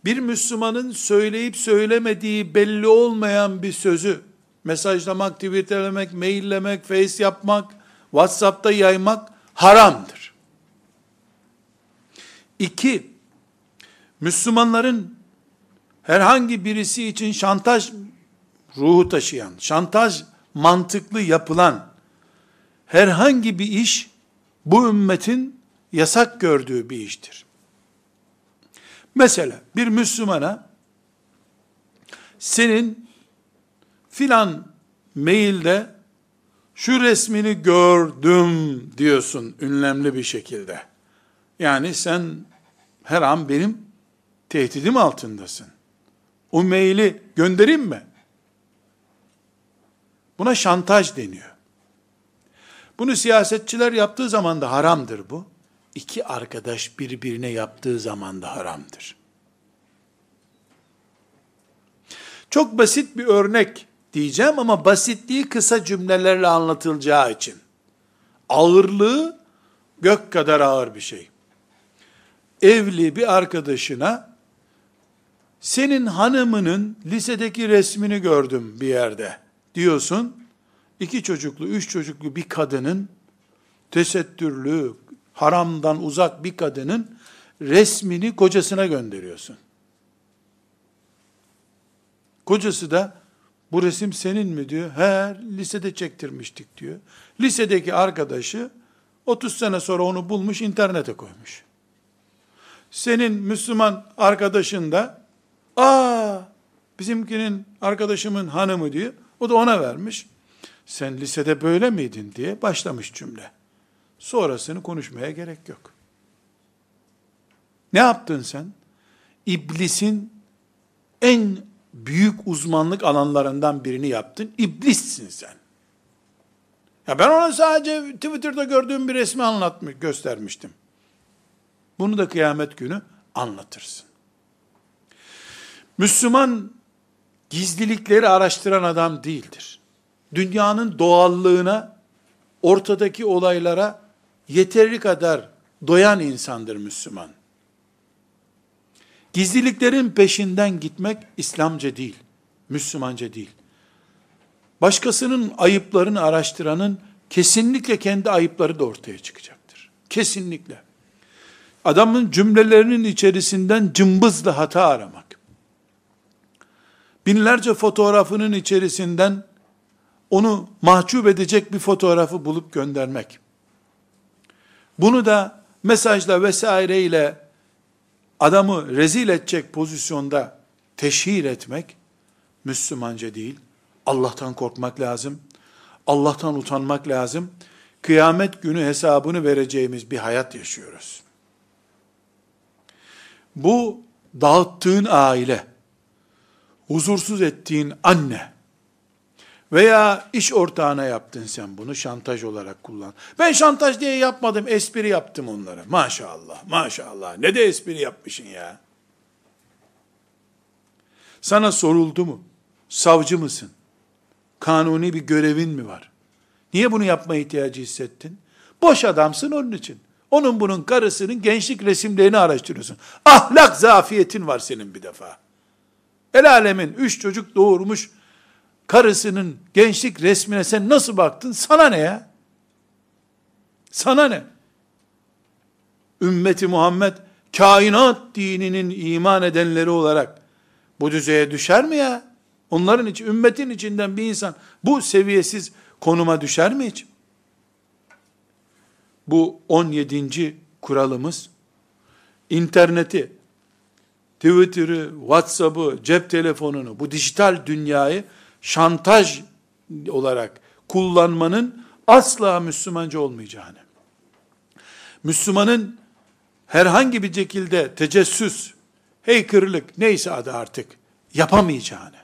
bir Müslümanın söyleyip söylemediği belli olmayan bir sözü mesajlamak, tweetlemek, maillemek, face yapmak, WhatsApp'ta yaymak haramdır. İki, Müslümanların herhangi birisi için şantaj ruhu taşıyan, şantaj mantıklı yapılan herhangi bir iş bu ümmetin yasak gördüğü bir iştir. Mesela bir Müslümana senin filan mailde şu resmini gördüm diyorsun ünlemli bir şekilde. Yani sen her an benim tehdidim altındasın. O maili göndereyim mi? Buna şantaj deniyor. Bunu siyasetçiler yaptığı zaman da haramdır bu. İki arkadaş birbirine yaptığı zaman da haramdır. Çok basit bir örnek diyeceğim ama basitliği kısa cümlelerle anlatılacağı için. Ağırlığı gök kadar ağır bir şey. Evli bir arkadaşına senin hanımının lisedeki resmini gördüm bir yerde diyorsun. İki çocuklu, üç çocuklu bir kadının tesettürlü, haramdan uzak bir kadının resmini kocasına gönderiyorsun. Kocası da bu resim senin mi diyor. Her lisede çektirmiştik diyor. Lisedeki arkadaşı 30 sene sonra onu bulmuş internete koymuş. Senin Müslüman arkadaşın da aa bizimkinin arkadaşımın hanımı diyor. O da ona vermiş. Sen lisede böyle miydin diye başlamış cümle. Sonrasını konuşmaya gerek yok. Ne yaptın sen? İblisin en büyük uzmanlık alanlarından birini yaptın. İblissin sen. Ya ben ona sadece Twitter'da gördüğüm bir resmi anlatmış, göstermiştim. Bunu da kıyamet günü anlatırsın. Müslüman gizlilikleri araştıran adam değildir. Dünyanın doğallığına, ortadaki olaylara yeteri kadar doyan insandır Müslüman. Gizliliklerin peşinden gitmek İslamca değil, Müslümanca değil. Başkasının ayıplarını araştıranın kesinlikle kendi ayıpları da ortaya çıkacaktır. Kesinlikle. Adamın cümlelerinin içerisinden cımbızla hata aramak. Binlerce fotoğrafının içerisinden onu mahcup edecek bir fotoğrafı bulup göndermek. Bunu da mesajla vesaireyle adamı rezil edecek pozisyonda teşhir etmek Müslümanca değil. Allah'tan korkmak lazım. Allah'tan utanmak lazım. Kıyamet günü hesabını vereceğimiz bir hayat yaşıyoruz. Bu dağıttığın aile, huzursuz ettiğin anne, veya iş ortağına yaptın sen bunu şantaj olarak kullan. Ben şantaj diye yapmadım, espri yaptım onlara. Maşallah, maşallah. Ne de espri yapmışsın ya. Sana soruldu mu? Savcı mısın? Kanuni bir görevin mi var? Niye bunu yapma ihtiyacı hissettin? Boş adamsın onun için. Onun bunun karısının gençlik resimlerini araştırıyorsun. Ahlak zafiyetin var senin bir defa. El alemin üç çocuk doğurmuş, karısının gençlik resmine sen nasıl baktın? Sana ne ya? Sana ne? Ümmeti Muhammed kainat dininin iman edenleri olarak bu düzeye düşer mi ya? Onların için, ümmetin içinden bir insan bu seviyesiz konuma düşer mi hiç? Bu 17. kuralımız interneti, Twitter'ı, WhatsApp'ı, cep telefonunu, bu dijital dünyayı şantaj olarak kullanmanın asla Müslümanca olmayacağını, Müslümanın herhangi bir şekilde tecessüs, hackerlık neyse adı artık yapamayacağını,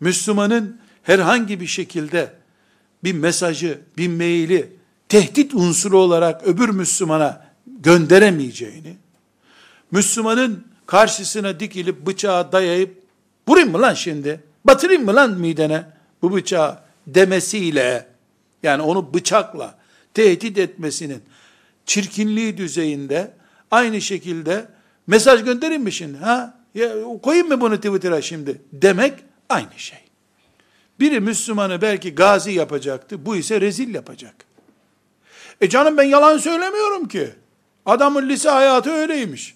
Müslümanın herhangi bir şekilde bir mesajı, bir maili tehdit unsuru olarak öbür Müslümana gönderemeyeceğini, Müslümanın karşısına dikilip bıçağı dayayıp, vurayım mı lan şimdi Batırayım mı lan midene bu bıçağı demesiyle, yani onu bıçakla tehdit etmesinin çirkinliği düzeyinde aynı şekilde mesaj göndereyim mi şimdi? Ha? Ya, koyayım mı bunu Twitter'a şimdi? Demek aynı şey. Biri Müslümanı belki gazi yapacaktı, bu ise rezil yapacak. E canım ben yalan söylemiyorum ki. Adamın lise hayatı öyleymiş.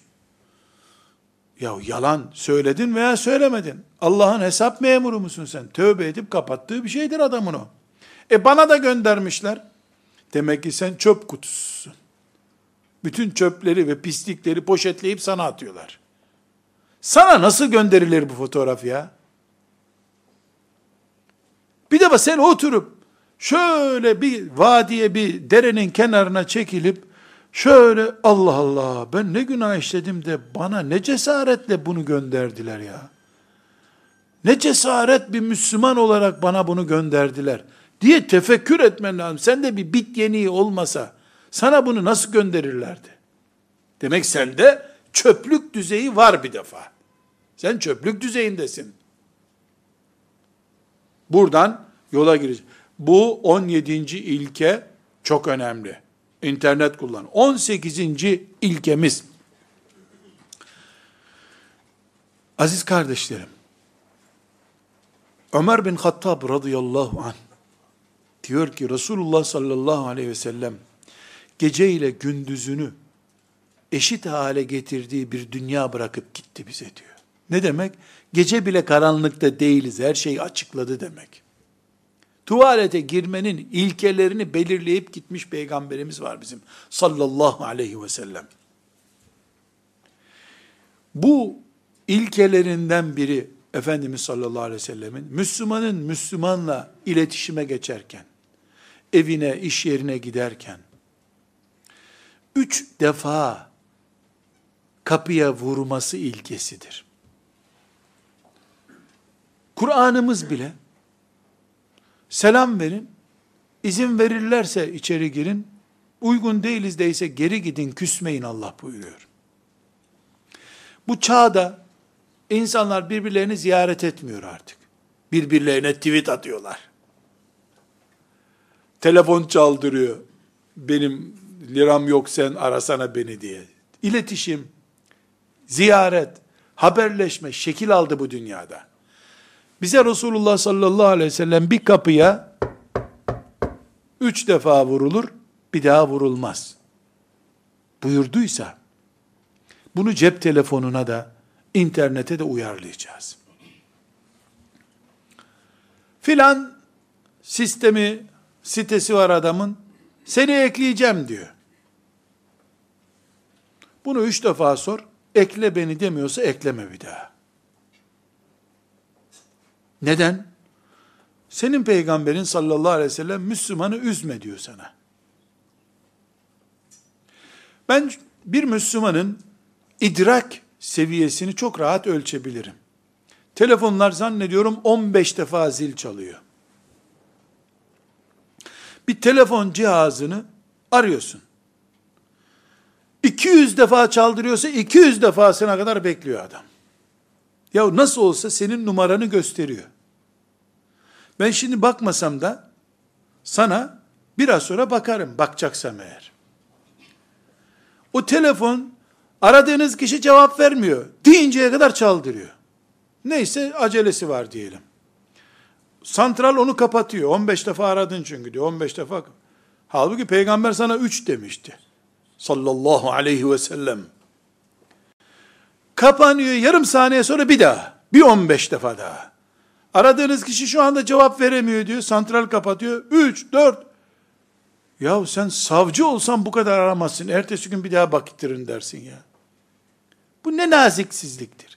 Ya yalan söyledin veya söylemedin. Allah'ın hesap memuru musun sen? Tövbe edip kapattığı bir şeydir adamın o. E bana da göndermişler. Demek ki sen çöp kutususun. Bütün çöpleri ve pislikleri poşetleyip sana atıyorlar. Sana nasıl gönderilir bu fotoğraf ya? Bir de sen oturup şöyle bir vadiye bir derenin kenarına çekilip şöyle Allah Allah ben ne günah işledim de bana ne cesaretle bunu gönderdiler ya. Ne cesaret bir Müslüman olarak bana bunu gönderdiler diye tefekkür etmen lazım. Sen de bir bit yeniği olmasa sana bunu nasıl gönderirlerdi? Demek sende çöplük düzeyi var bir defa. Sen çöplük düzeyindesin. Buradan yola gireceğiz. Bu 17. ilke çok önemli. İnternet kullan. 18. ilkemiz. Aziz kardeşlerim, Ömer bin Hattab radıyallahu anh diyor ki Resulullah sallallahu aleyhi ve sellem gece ile gündüzünü eşit hale getirdiği bir dünya bırakıp gitti bize diyor. Ne demek? Gece bile karanlıkta değiliz. Her şeyi açıkladı demek. Tuvalete girmenin ilkelerini belirleyip gitmiş peygamberimiz var bizim sallallahu aleyhi ve sellem. Bu ilkelerinden biri Efendimiz sallallahu aleyhi ve sellemin Müslümanın Müslümanla iletişime geçerken, evine, iş yerine giderken, üç defa kapıya vurması ilkesidir. Kur'an'ımız bile selam verin, izin verirlerse içeri girin, uygun değiliz deyse geri gidin, küsmeyin Allah buyuruyor. Bu çağda insanlar birbirlerini ziyaret etmiyor artık. Birbirlerine tweet atıyorlar. Telefon çaldırıyor. Benim liram yok sen arasana beni diye. İletişim, ziyaret, haberleşme şekil aldı bu dünyada. Bize Resulullah sallallahu aleyhi ve sellem bir kapıya üç defa vurulur, bir daha vurulmaz. Buyurduysa, bunu cep telefonuna da, internete de uyarlayacağız. Filan sistemi, sitesi var adamın, seni ekleyeceğim diyor. Bunu üç defa sor, ekle beni demiyorsa ekleme bir daha. Neden? Senin peygamberin sallallahu aleyhi ve sellem Müslümanı üzme diyor sana. Ben bir Müslümanın idrak seviyesini çok rahat ölçebilirim. Telefonlar zannediyorum 15 defa zil çalıyor. Bir telefon cihazını arıyorsun. 200 defa çaldırıyorsa 200 defasına kadar bekliyor adam. Ya nasıl olsa senin numaranı gösteriyor. Ben şimdi bakmasam da sana biraz sonra bakarım bakacaksam eğer. O telefon aradığınız kişi cevap vermiyor. Deyinceye kadar çaldırıyor. Neyse acelesi var diyelim. Santral onu kapatıyor. 15 defa aradın çünkü diyor. 15 defa. Halbuki peygamber sana 3 demişti. Sallallahu aleyhi ve sellem. Kapanıyor yarım saniye sonra bir daha. Bir 15 defa daha. Aradığınız kişi şu anda cevap veremiyor diyor. Santral kapatıyor. 3, 4. Ya sen savcı olsan bu kadar aramazsın. Ertesi gün bir daha bakittirin dersin ya. Bu ne naziksizliktir.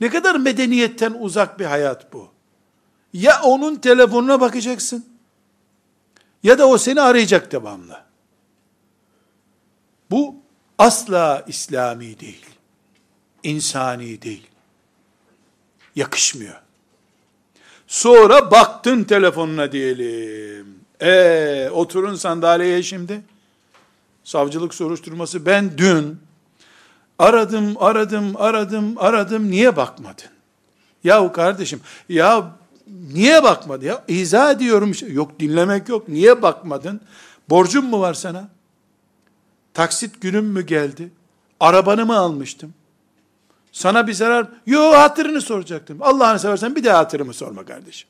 Ne kadar medeniyetten uzak bir hayat bu. Ya onun telefonuna bakacaksın. Ya da o seni arayacak devamlı. Bu asla İslami değil insani değil. Yakışmıyor. Sonra baktın telefonuna diyelim. E oturun sandalyeye şimdi. Savcılık soruşturması ben dün aradım, aradım, aradım, aradım. Niye bakmadın? Yahu kardeşim, ya niye bakmadı ya? İzah ediyorum. Yok dinlemek yok. Niye bakmadın? Borcum mu var sana? Taksit günüm mü geldi? Arabanı mı almıştım? Sana bir zarar, yo hatırını soracaktım. Allah'ını seversen bir daha hatırımı sorma kardeşim.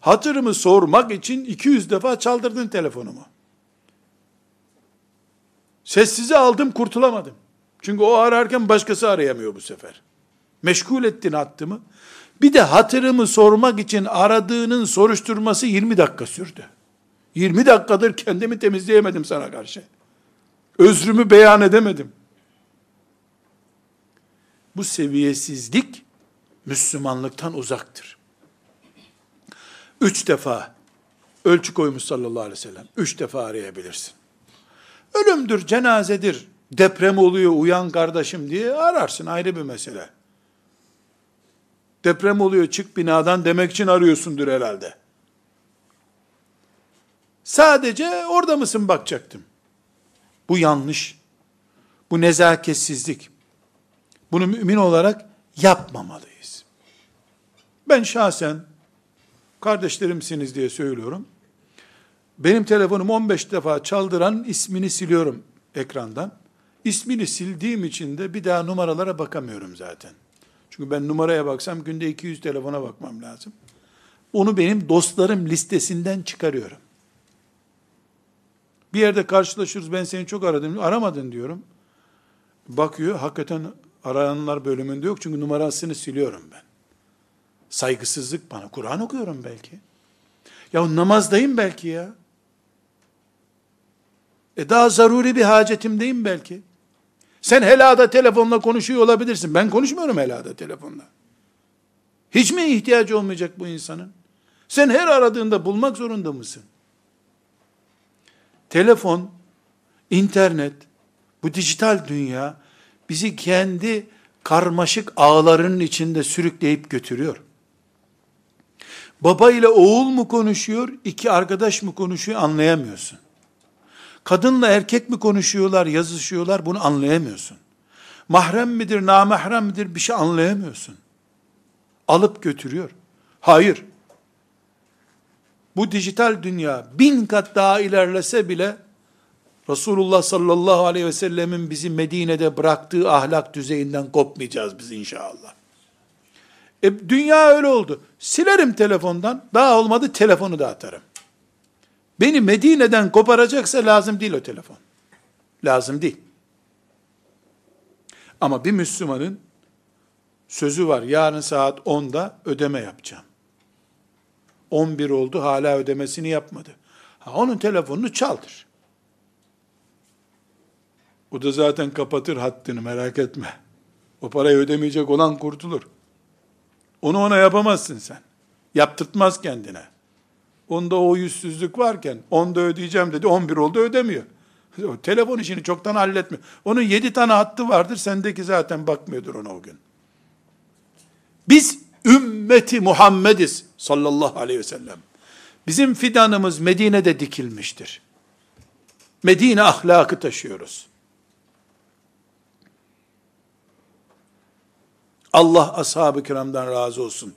Hatırımı sormak için 200 defa çaldırdın telefonumu. Sessize aldım kurtulamadım. Çünkü o ararken başkası arayamıyor bu sefer. Meşgul ettin hattımı. Bir de hatırımı sormak için aradığının soruşturması 20 dakika sürdü. 20 dakikadır kendimi temizleyemedim sana karşı. Özrümü beyan edemedim. Bu seviyesizlik Müslümanlıktan uzaktır. Üç defa ölçü koymuş sallallahu aleyhi ve sellem. Üç defa arayabilirsin. Ölümdür, cenazedir, deprem oluyor, uyan kardeşim diye ararsın ayrı bir mesele. Deprem oluyor, çık binadan demek için arıyorsundur herhalde. Sadece orada mısın bakacaktım. Bu yanlış. Bu nezaketsizlik. Bunu mümin olarak yapmamalıyız. Ben şahsen kardeşlerimsiniz diye söylüyorum. Benim telefonum 15 defa çaldıran ismini siliyorum ekrandan. İsmini sildiğim için de bir daha numaralara bakamıyorum zaten. Çünkü ben numaraya baksam günde 200 telefona bakmam lazım. Onu benim dostlarım listesinden çıkarıyorum. Bir yerde karşılaşırız ben seni çok aradım. Aramadın diyorum. Bakıyor hakikaten arayanlar bölümünde yok çünkü numarasını siliyorum ben. Saygısızlık bana. Kur'an okuyorum belki. Ya namazdayım belki ya. E daha zaruri bir hacetimdeyim belki. Sen helada telefonla konuşuyor olabilirsin. Ben konuşmuyorum helada telefonla. Hiç mi ihtiyacı olmayacak bu insanın? Sen her aradığında bulmak zorunda mısın? Telefon, internet, bu dijital dünya bizi kendi karmaşık ağlarının içinde sürükleyip götürüyor. Baba ile oğul mu konuşuyor, iki arkadaş mı konuşuyor anlayamıyorsun. Kadınla erkek mi konuşuyorlar, yazışıyorlar bunu anlayamıyorsun. Mahrem midir, namahrem midir bir şey anlayamıyorsun. Alıp götürüyor. Hayır. Bu dijital dünya bin kat daha ilerlese bile Resulullah sallallahu aleyhi ve sellemin bizi Medine'de bıraktığı ahlak düzeyinden kopmayacağız biz inşallah. E, dünya öyle oldu. Silerim telefondan, daha olmadı telefonu da atarım. Beni Medine'den koparacaksa lazım değil o telefon. Lazım değil. Ama bir Müslümanın sözü var. Yarın saat 10'da ödeme yapacağım. 11 oldu hala ödemesini yapmadı. Ha, onun telefonunu çaldır. O da zaten kapatır hattını merak etme. O parayı ödemeyecek olan kurtulur. Onu ona yapamazsın sen. Yaptırtmaz kendine. Onda o yüzsüzlük varken, onda ödeyeceğim dedi, 11 oldu ödemiyor. O telefon işini çoktan halletmiyor. Onun 7 tane hattı vardır, sendeki zaten bakmıyordur ona o gün. Biz ümmeti Muhammediz sallallahu aleyhi ve sellem. Bizim fidanımız Medine'de dikilmiştir. Medine ahlakı taşıyoruz. Allah ashab-ı kiramdan razı olsun.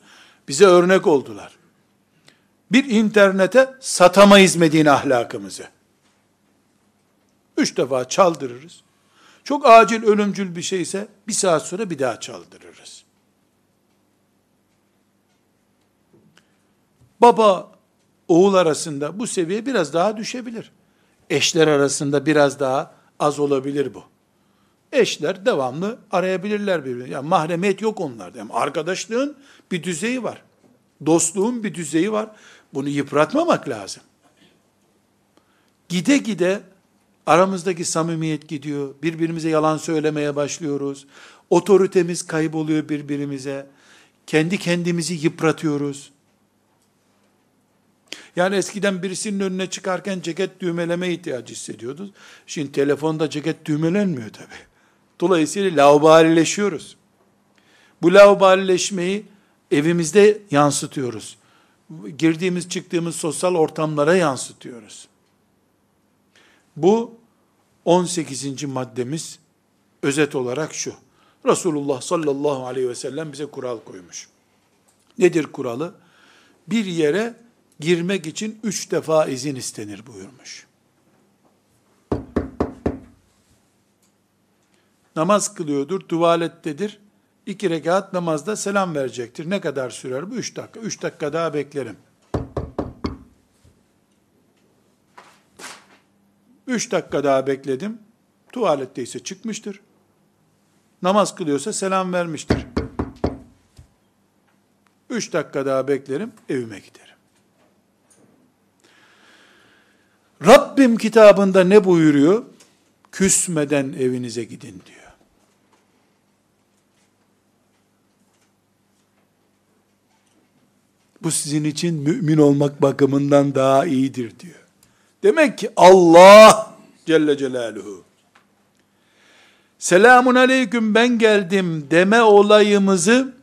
Bize örnek oldular. Bir internete satamayız Medine ahlakımızı. Üç defa çaldırırız. Çok acil ölümcül bir şeyse bir saat sonra bir daha çaldırırız. Baba oğul arasında bu seviye biraz daha düşebilir. Eşler arasında biraz daha az olabilir bu. Eşler devamlı arayabilirler birbirini. Yani mahremiyet yok onlarda. Yani arkadaşlığın bir düzeyi var. Dostluğun bir düzeyi var. Bunu yıpratmamak lazım. Gide gide aramızdaki samimiyet gidiyor. Birbirimize yalan söylemeye başlıyoruz. Otoritemiz kayboluyor birbirimize. Kendi kendimizi yıpratıyoruz. Yani eskiden birisinin önüne çıkarken ceket düğmeleme ihtiyacı hissediyorduk. Şimdi telefonda ceket düğmelenmiyor tabi. Dolayısıyla laubalileşiyoruz. Bu laubalileşmeyi evimizde yansıtıyoruz. Girdiğimiz çıktığımız sosyal ortamlara yansıtıyoruz. Bu 18. maddemiz özet olarak şu. Resulullah sallallahu aleyhi ve sellem bize kural koymuş. Nedir kuralı? Bir yere girmek için üç defa izin istenir buyurmuş. Namaz kılıyordur, tuvalettedir. İki rekat namazda selam verecektir. Ne kadar sürer bu? Üç dakika. Üç dakika daha beklerim. Üç dakika daha bekledim. Tuvaletteyse çıkmıştır. Namaz kılıyorsa selam vermiştir. Üç dakika daha beklerim, evime giderim. Rabbim kitabında ne buyuruyor? Küsmeden evinize gidin diyor. Bu sizin için mümin olmak bakımından daha iyidir diyor. Demek ki Allah Celle Celaluhu selamun aleyküm ben geldim deme olayımızı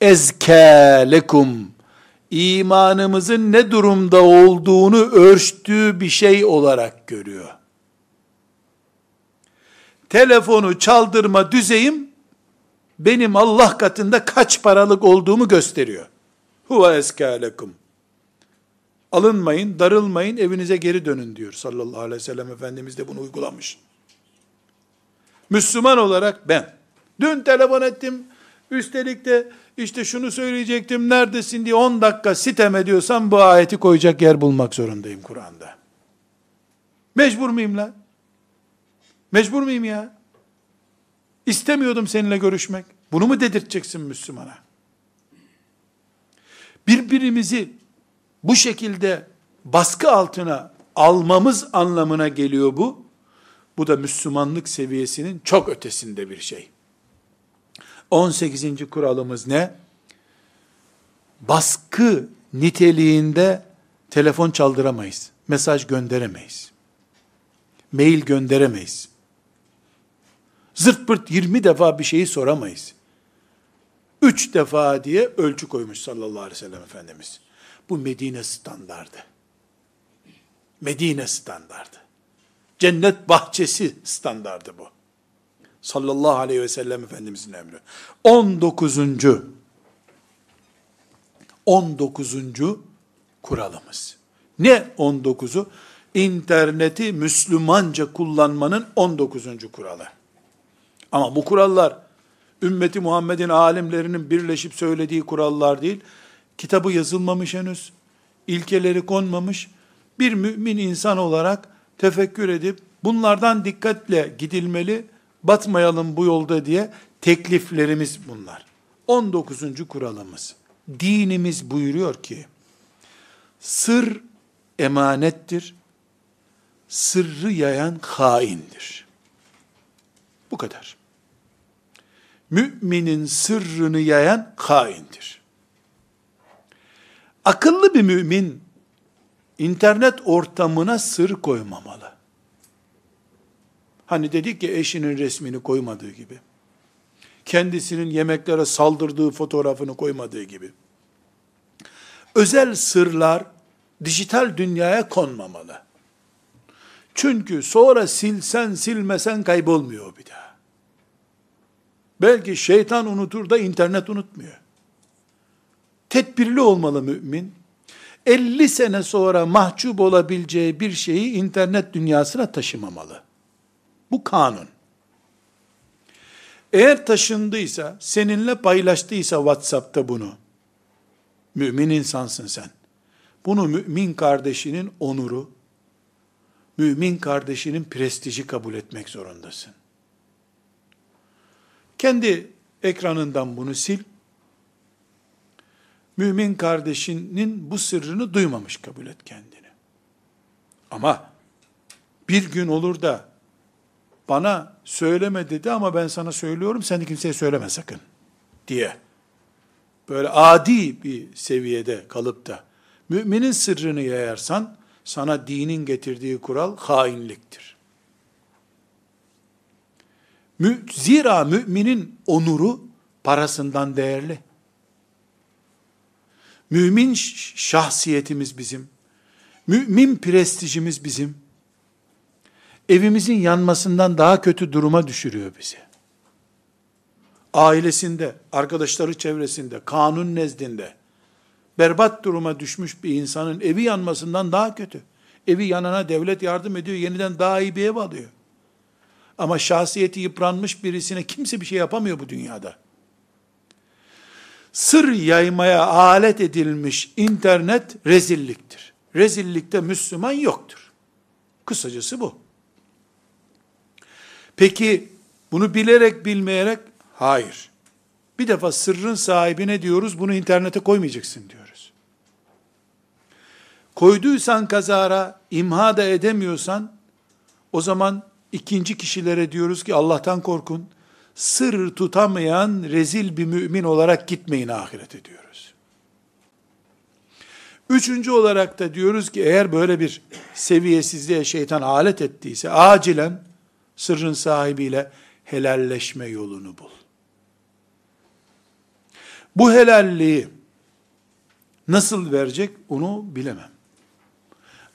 ezke lekum imanımızın ne durumda olduğunu ölçtüğü bir şey olarak görüyor. Telefonu çaldırma düzeyim benim Allah katında kaç paralık olduğumu gösteriyor. Huve ezke lekum. Alınmayın, darılmayın, evinize geri dönün diyor sallallahu aleyhi ve sellem Efendimiz de bunu uygulamış. Müslüman olarak ben, dün telefon ettim, üstelik de işte şunu söyleyecektim, neredesin diye 10 dakika sitem ediyorsam bu ayeti koyacak yer bulmak zorundayım Kur'an'da. Mecbur muyum lan? Mecbur muyum ya? İstemiyordum seninle görüşmek. Bunu mu dedirteceksin Müslümana? Birbirimizi bu şekilde baskı altına almamız anlamına geliyor bu. Bu da Müslümanlık seviyesinin çok ötesinde bir şey. 18. kuralımız ne? Baskı niteliğinde telefon çaldıramayız. Mesaj gönderemeyiz. Mail gönderemeyiz. Zırt pırt 20 defa bir şeyi soramayız. 3 defa diye ölçü koymuş sallallahu aleyhi ve sellem Efendimiz. Bu Medine standardı. Medine standardı. Cennet bahçesi standardı bu. Sallallahu aleyhi ve sellem Efendimizin emri. 19. 19. kuralımız. Ne 19'u? İnterneti Müslümanca kullanmanın 19. kuralı. Ama bu kurallar ümmeti Muhammed'in alimlerinin birleşip söylediği kurallar değil. Kitabı yazılmamış henüz. ilkeleri konmamış. Bir mümin insan olarak tefekkür edip bunlardan dikkatle gidilmeli, batmayalım bu yolda diye tekliflerimiz bunlar. 19. kuralımız. Dinimiz buyuruyor ki, sır emanettir, sırrı yayan haindir. Bu kadar. Müminin sırrını yayan haindir. Akıllı bir mümin internet ortamına sır koymamalı. Hani dedik ki eşinin resmini koymadığı gibi. Kendisinin yemeklere saldırdığı fotoğrafını koymadığı gibi. Özel sırlar dijital dünyaya konmamalı. Çünkü sonra silsen silmesen kaybolmuyor bir daha. Belki şeytan unutur da internet unutmuyor. Tedbirli olmalı mümin. 50 sene sonra mahcup olabileceği bir şeyi internet dünyasına taşımamalı. Bu kanun. Eğer taşındıysa, seninle paylaştıysa WhatsApp'ta bunu, mümin insansın sen. Bunu mümin kardeşinin onuru, mümin kardeşinin prestiji kabul etmek zorundasın. Kendi ekranından bunu sil. Mümin kardeşinin bu sırrını duymamış kabul et kendini. Ama bir gün olur da bana söyleme dedi ama ben sana söylüyorum sen de kimseye söyleme sakın diye böyle adi bir seviyede kalıp da müminin sırrını yayarsan sana dinin getirdiği kural hainliktir. Zira müminin onuru parasından değerli. Mümin şahsiyetimiz bizim. Mümin prestijimiz bizim. Evimizin yanmasından daha kötü duruma düşürüyor bizi. ailesinde, arkadaşları çevresinde, kanun nezdinde berbat duruma düşmüş bir insanın evi yanmasından daha kötü. Evi yanana devlet yardım ediyor, yeniden daha iyi bir ev alıyor. Ama şahsiyeti yıpranmış birisine kimse bir şey yapamıyor bu dünyada. Sır yaymaya alet edilmiş internet rezilliktir. Rezillikte Müslüman yoktur. Kısacası bu. Peki bunu bilerek bilmeyerek hayır. Bir defa sırrın sahibine diyoruz bunu internete koymayacaksın diyoruz. Koyduysan kazara imha da edemiyorsan o zaman ikinci kişilere diyoruz ki Allah'tan korkun. Sır tutamayan rezil bir mümin olarak gitmeyin ahirete diyoruz. Üçüncü olarak da diyoruz ki eğer böyle bir seviyesizliğe şeytan alet ettiyse acilen sırrın sahibiyle helalleşme yolunu bul. Bu helalliği nasıl verecek onu bilemem.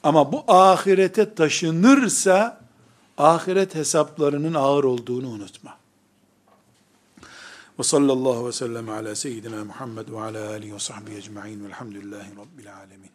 Ama bu ahirete taşınırsa ahiret hesaplarının ağır olduğunu unutma. Ve sallallahu ve sellem ala seyyidina Muhammed ve ala alihi ve sahbihi ecma'in velhamdülillahi rabbil alemin.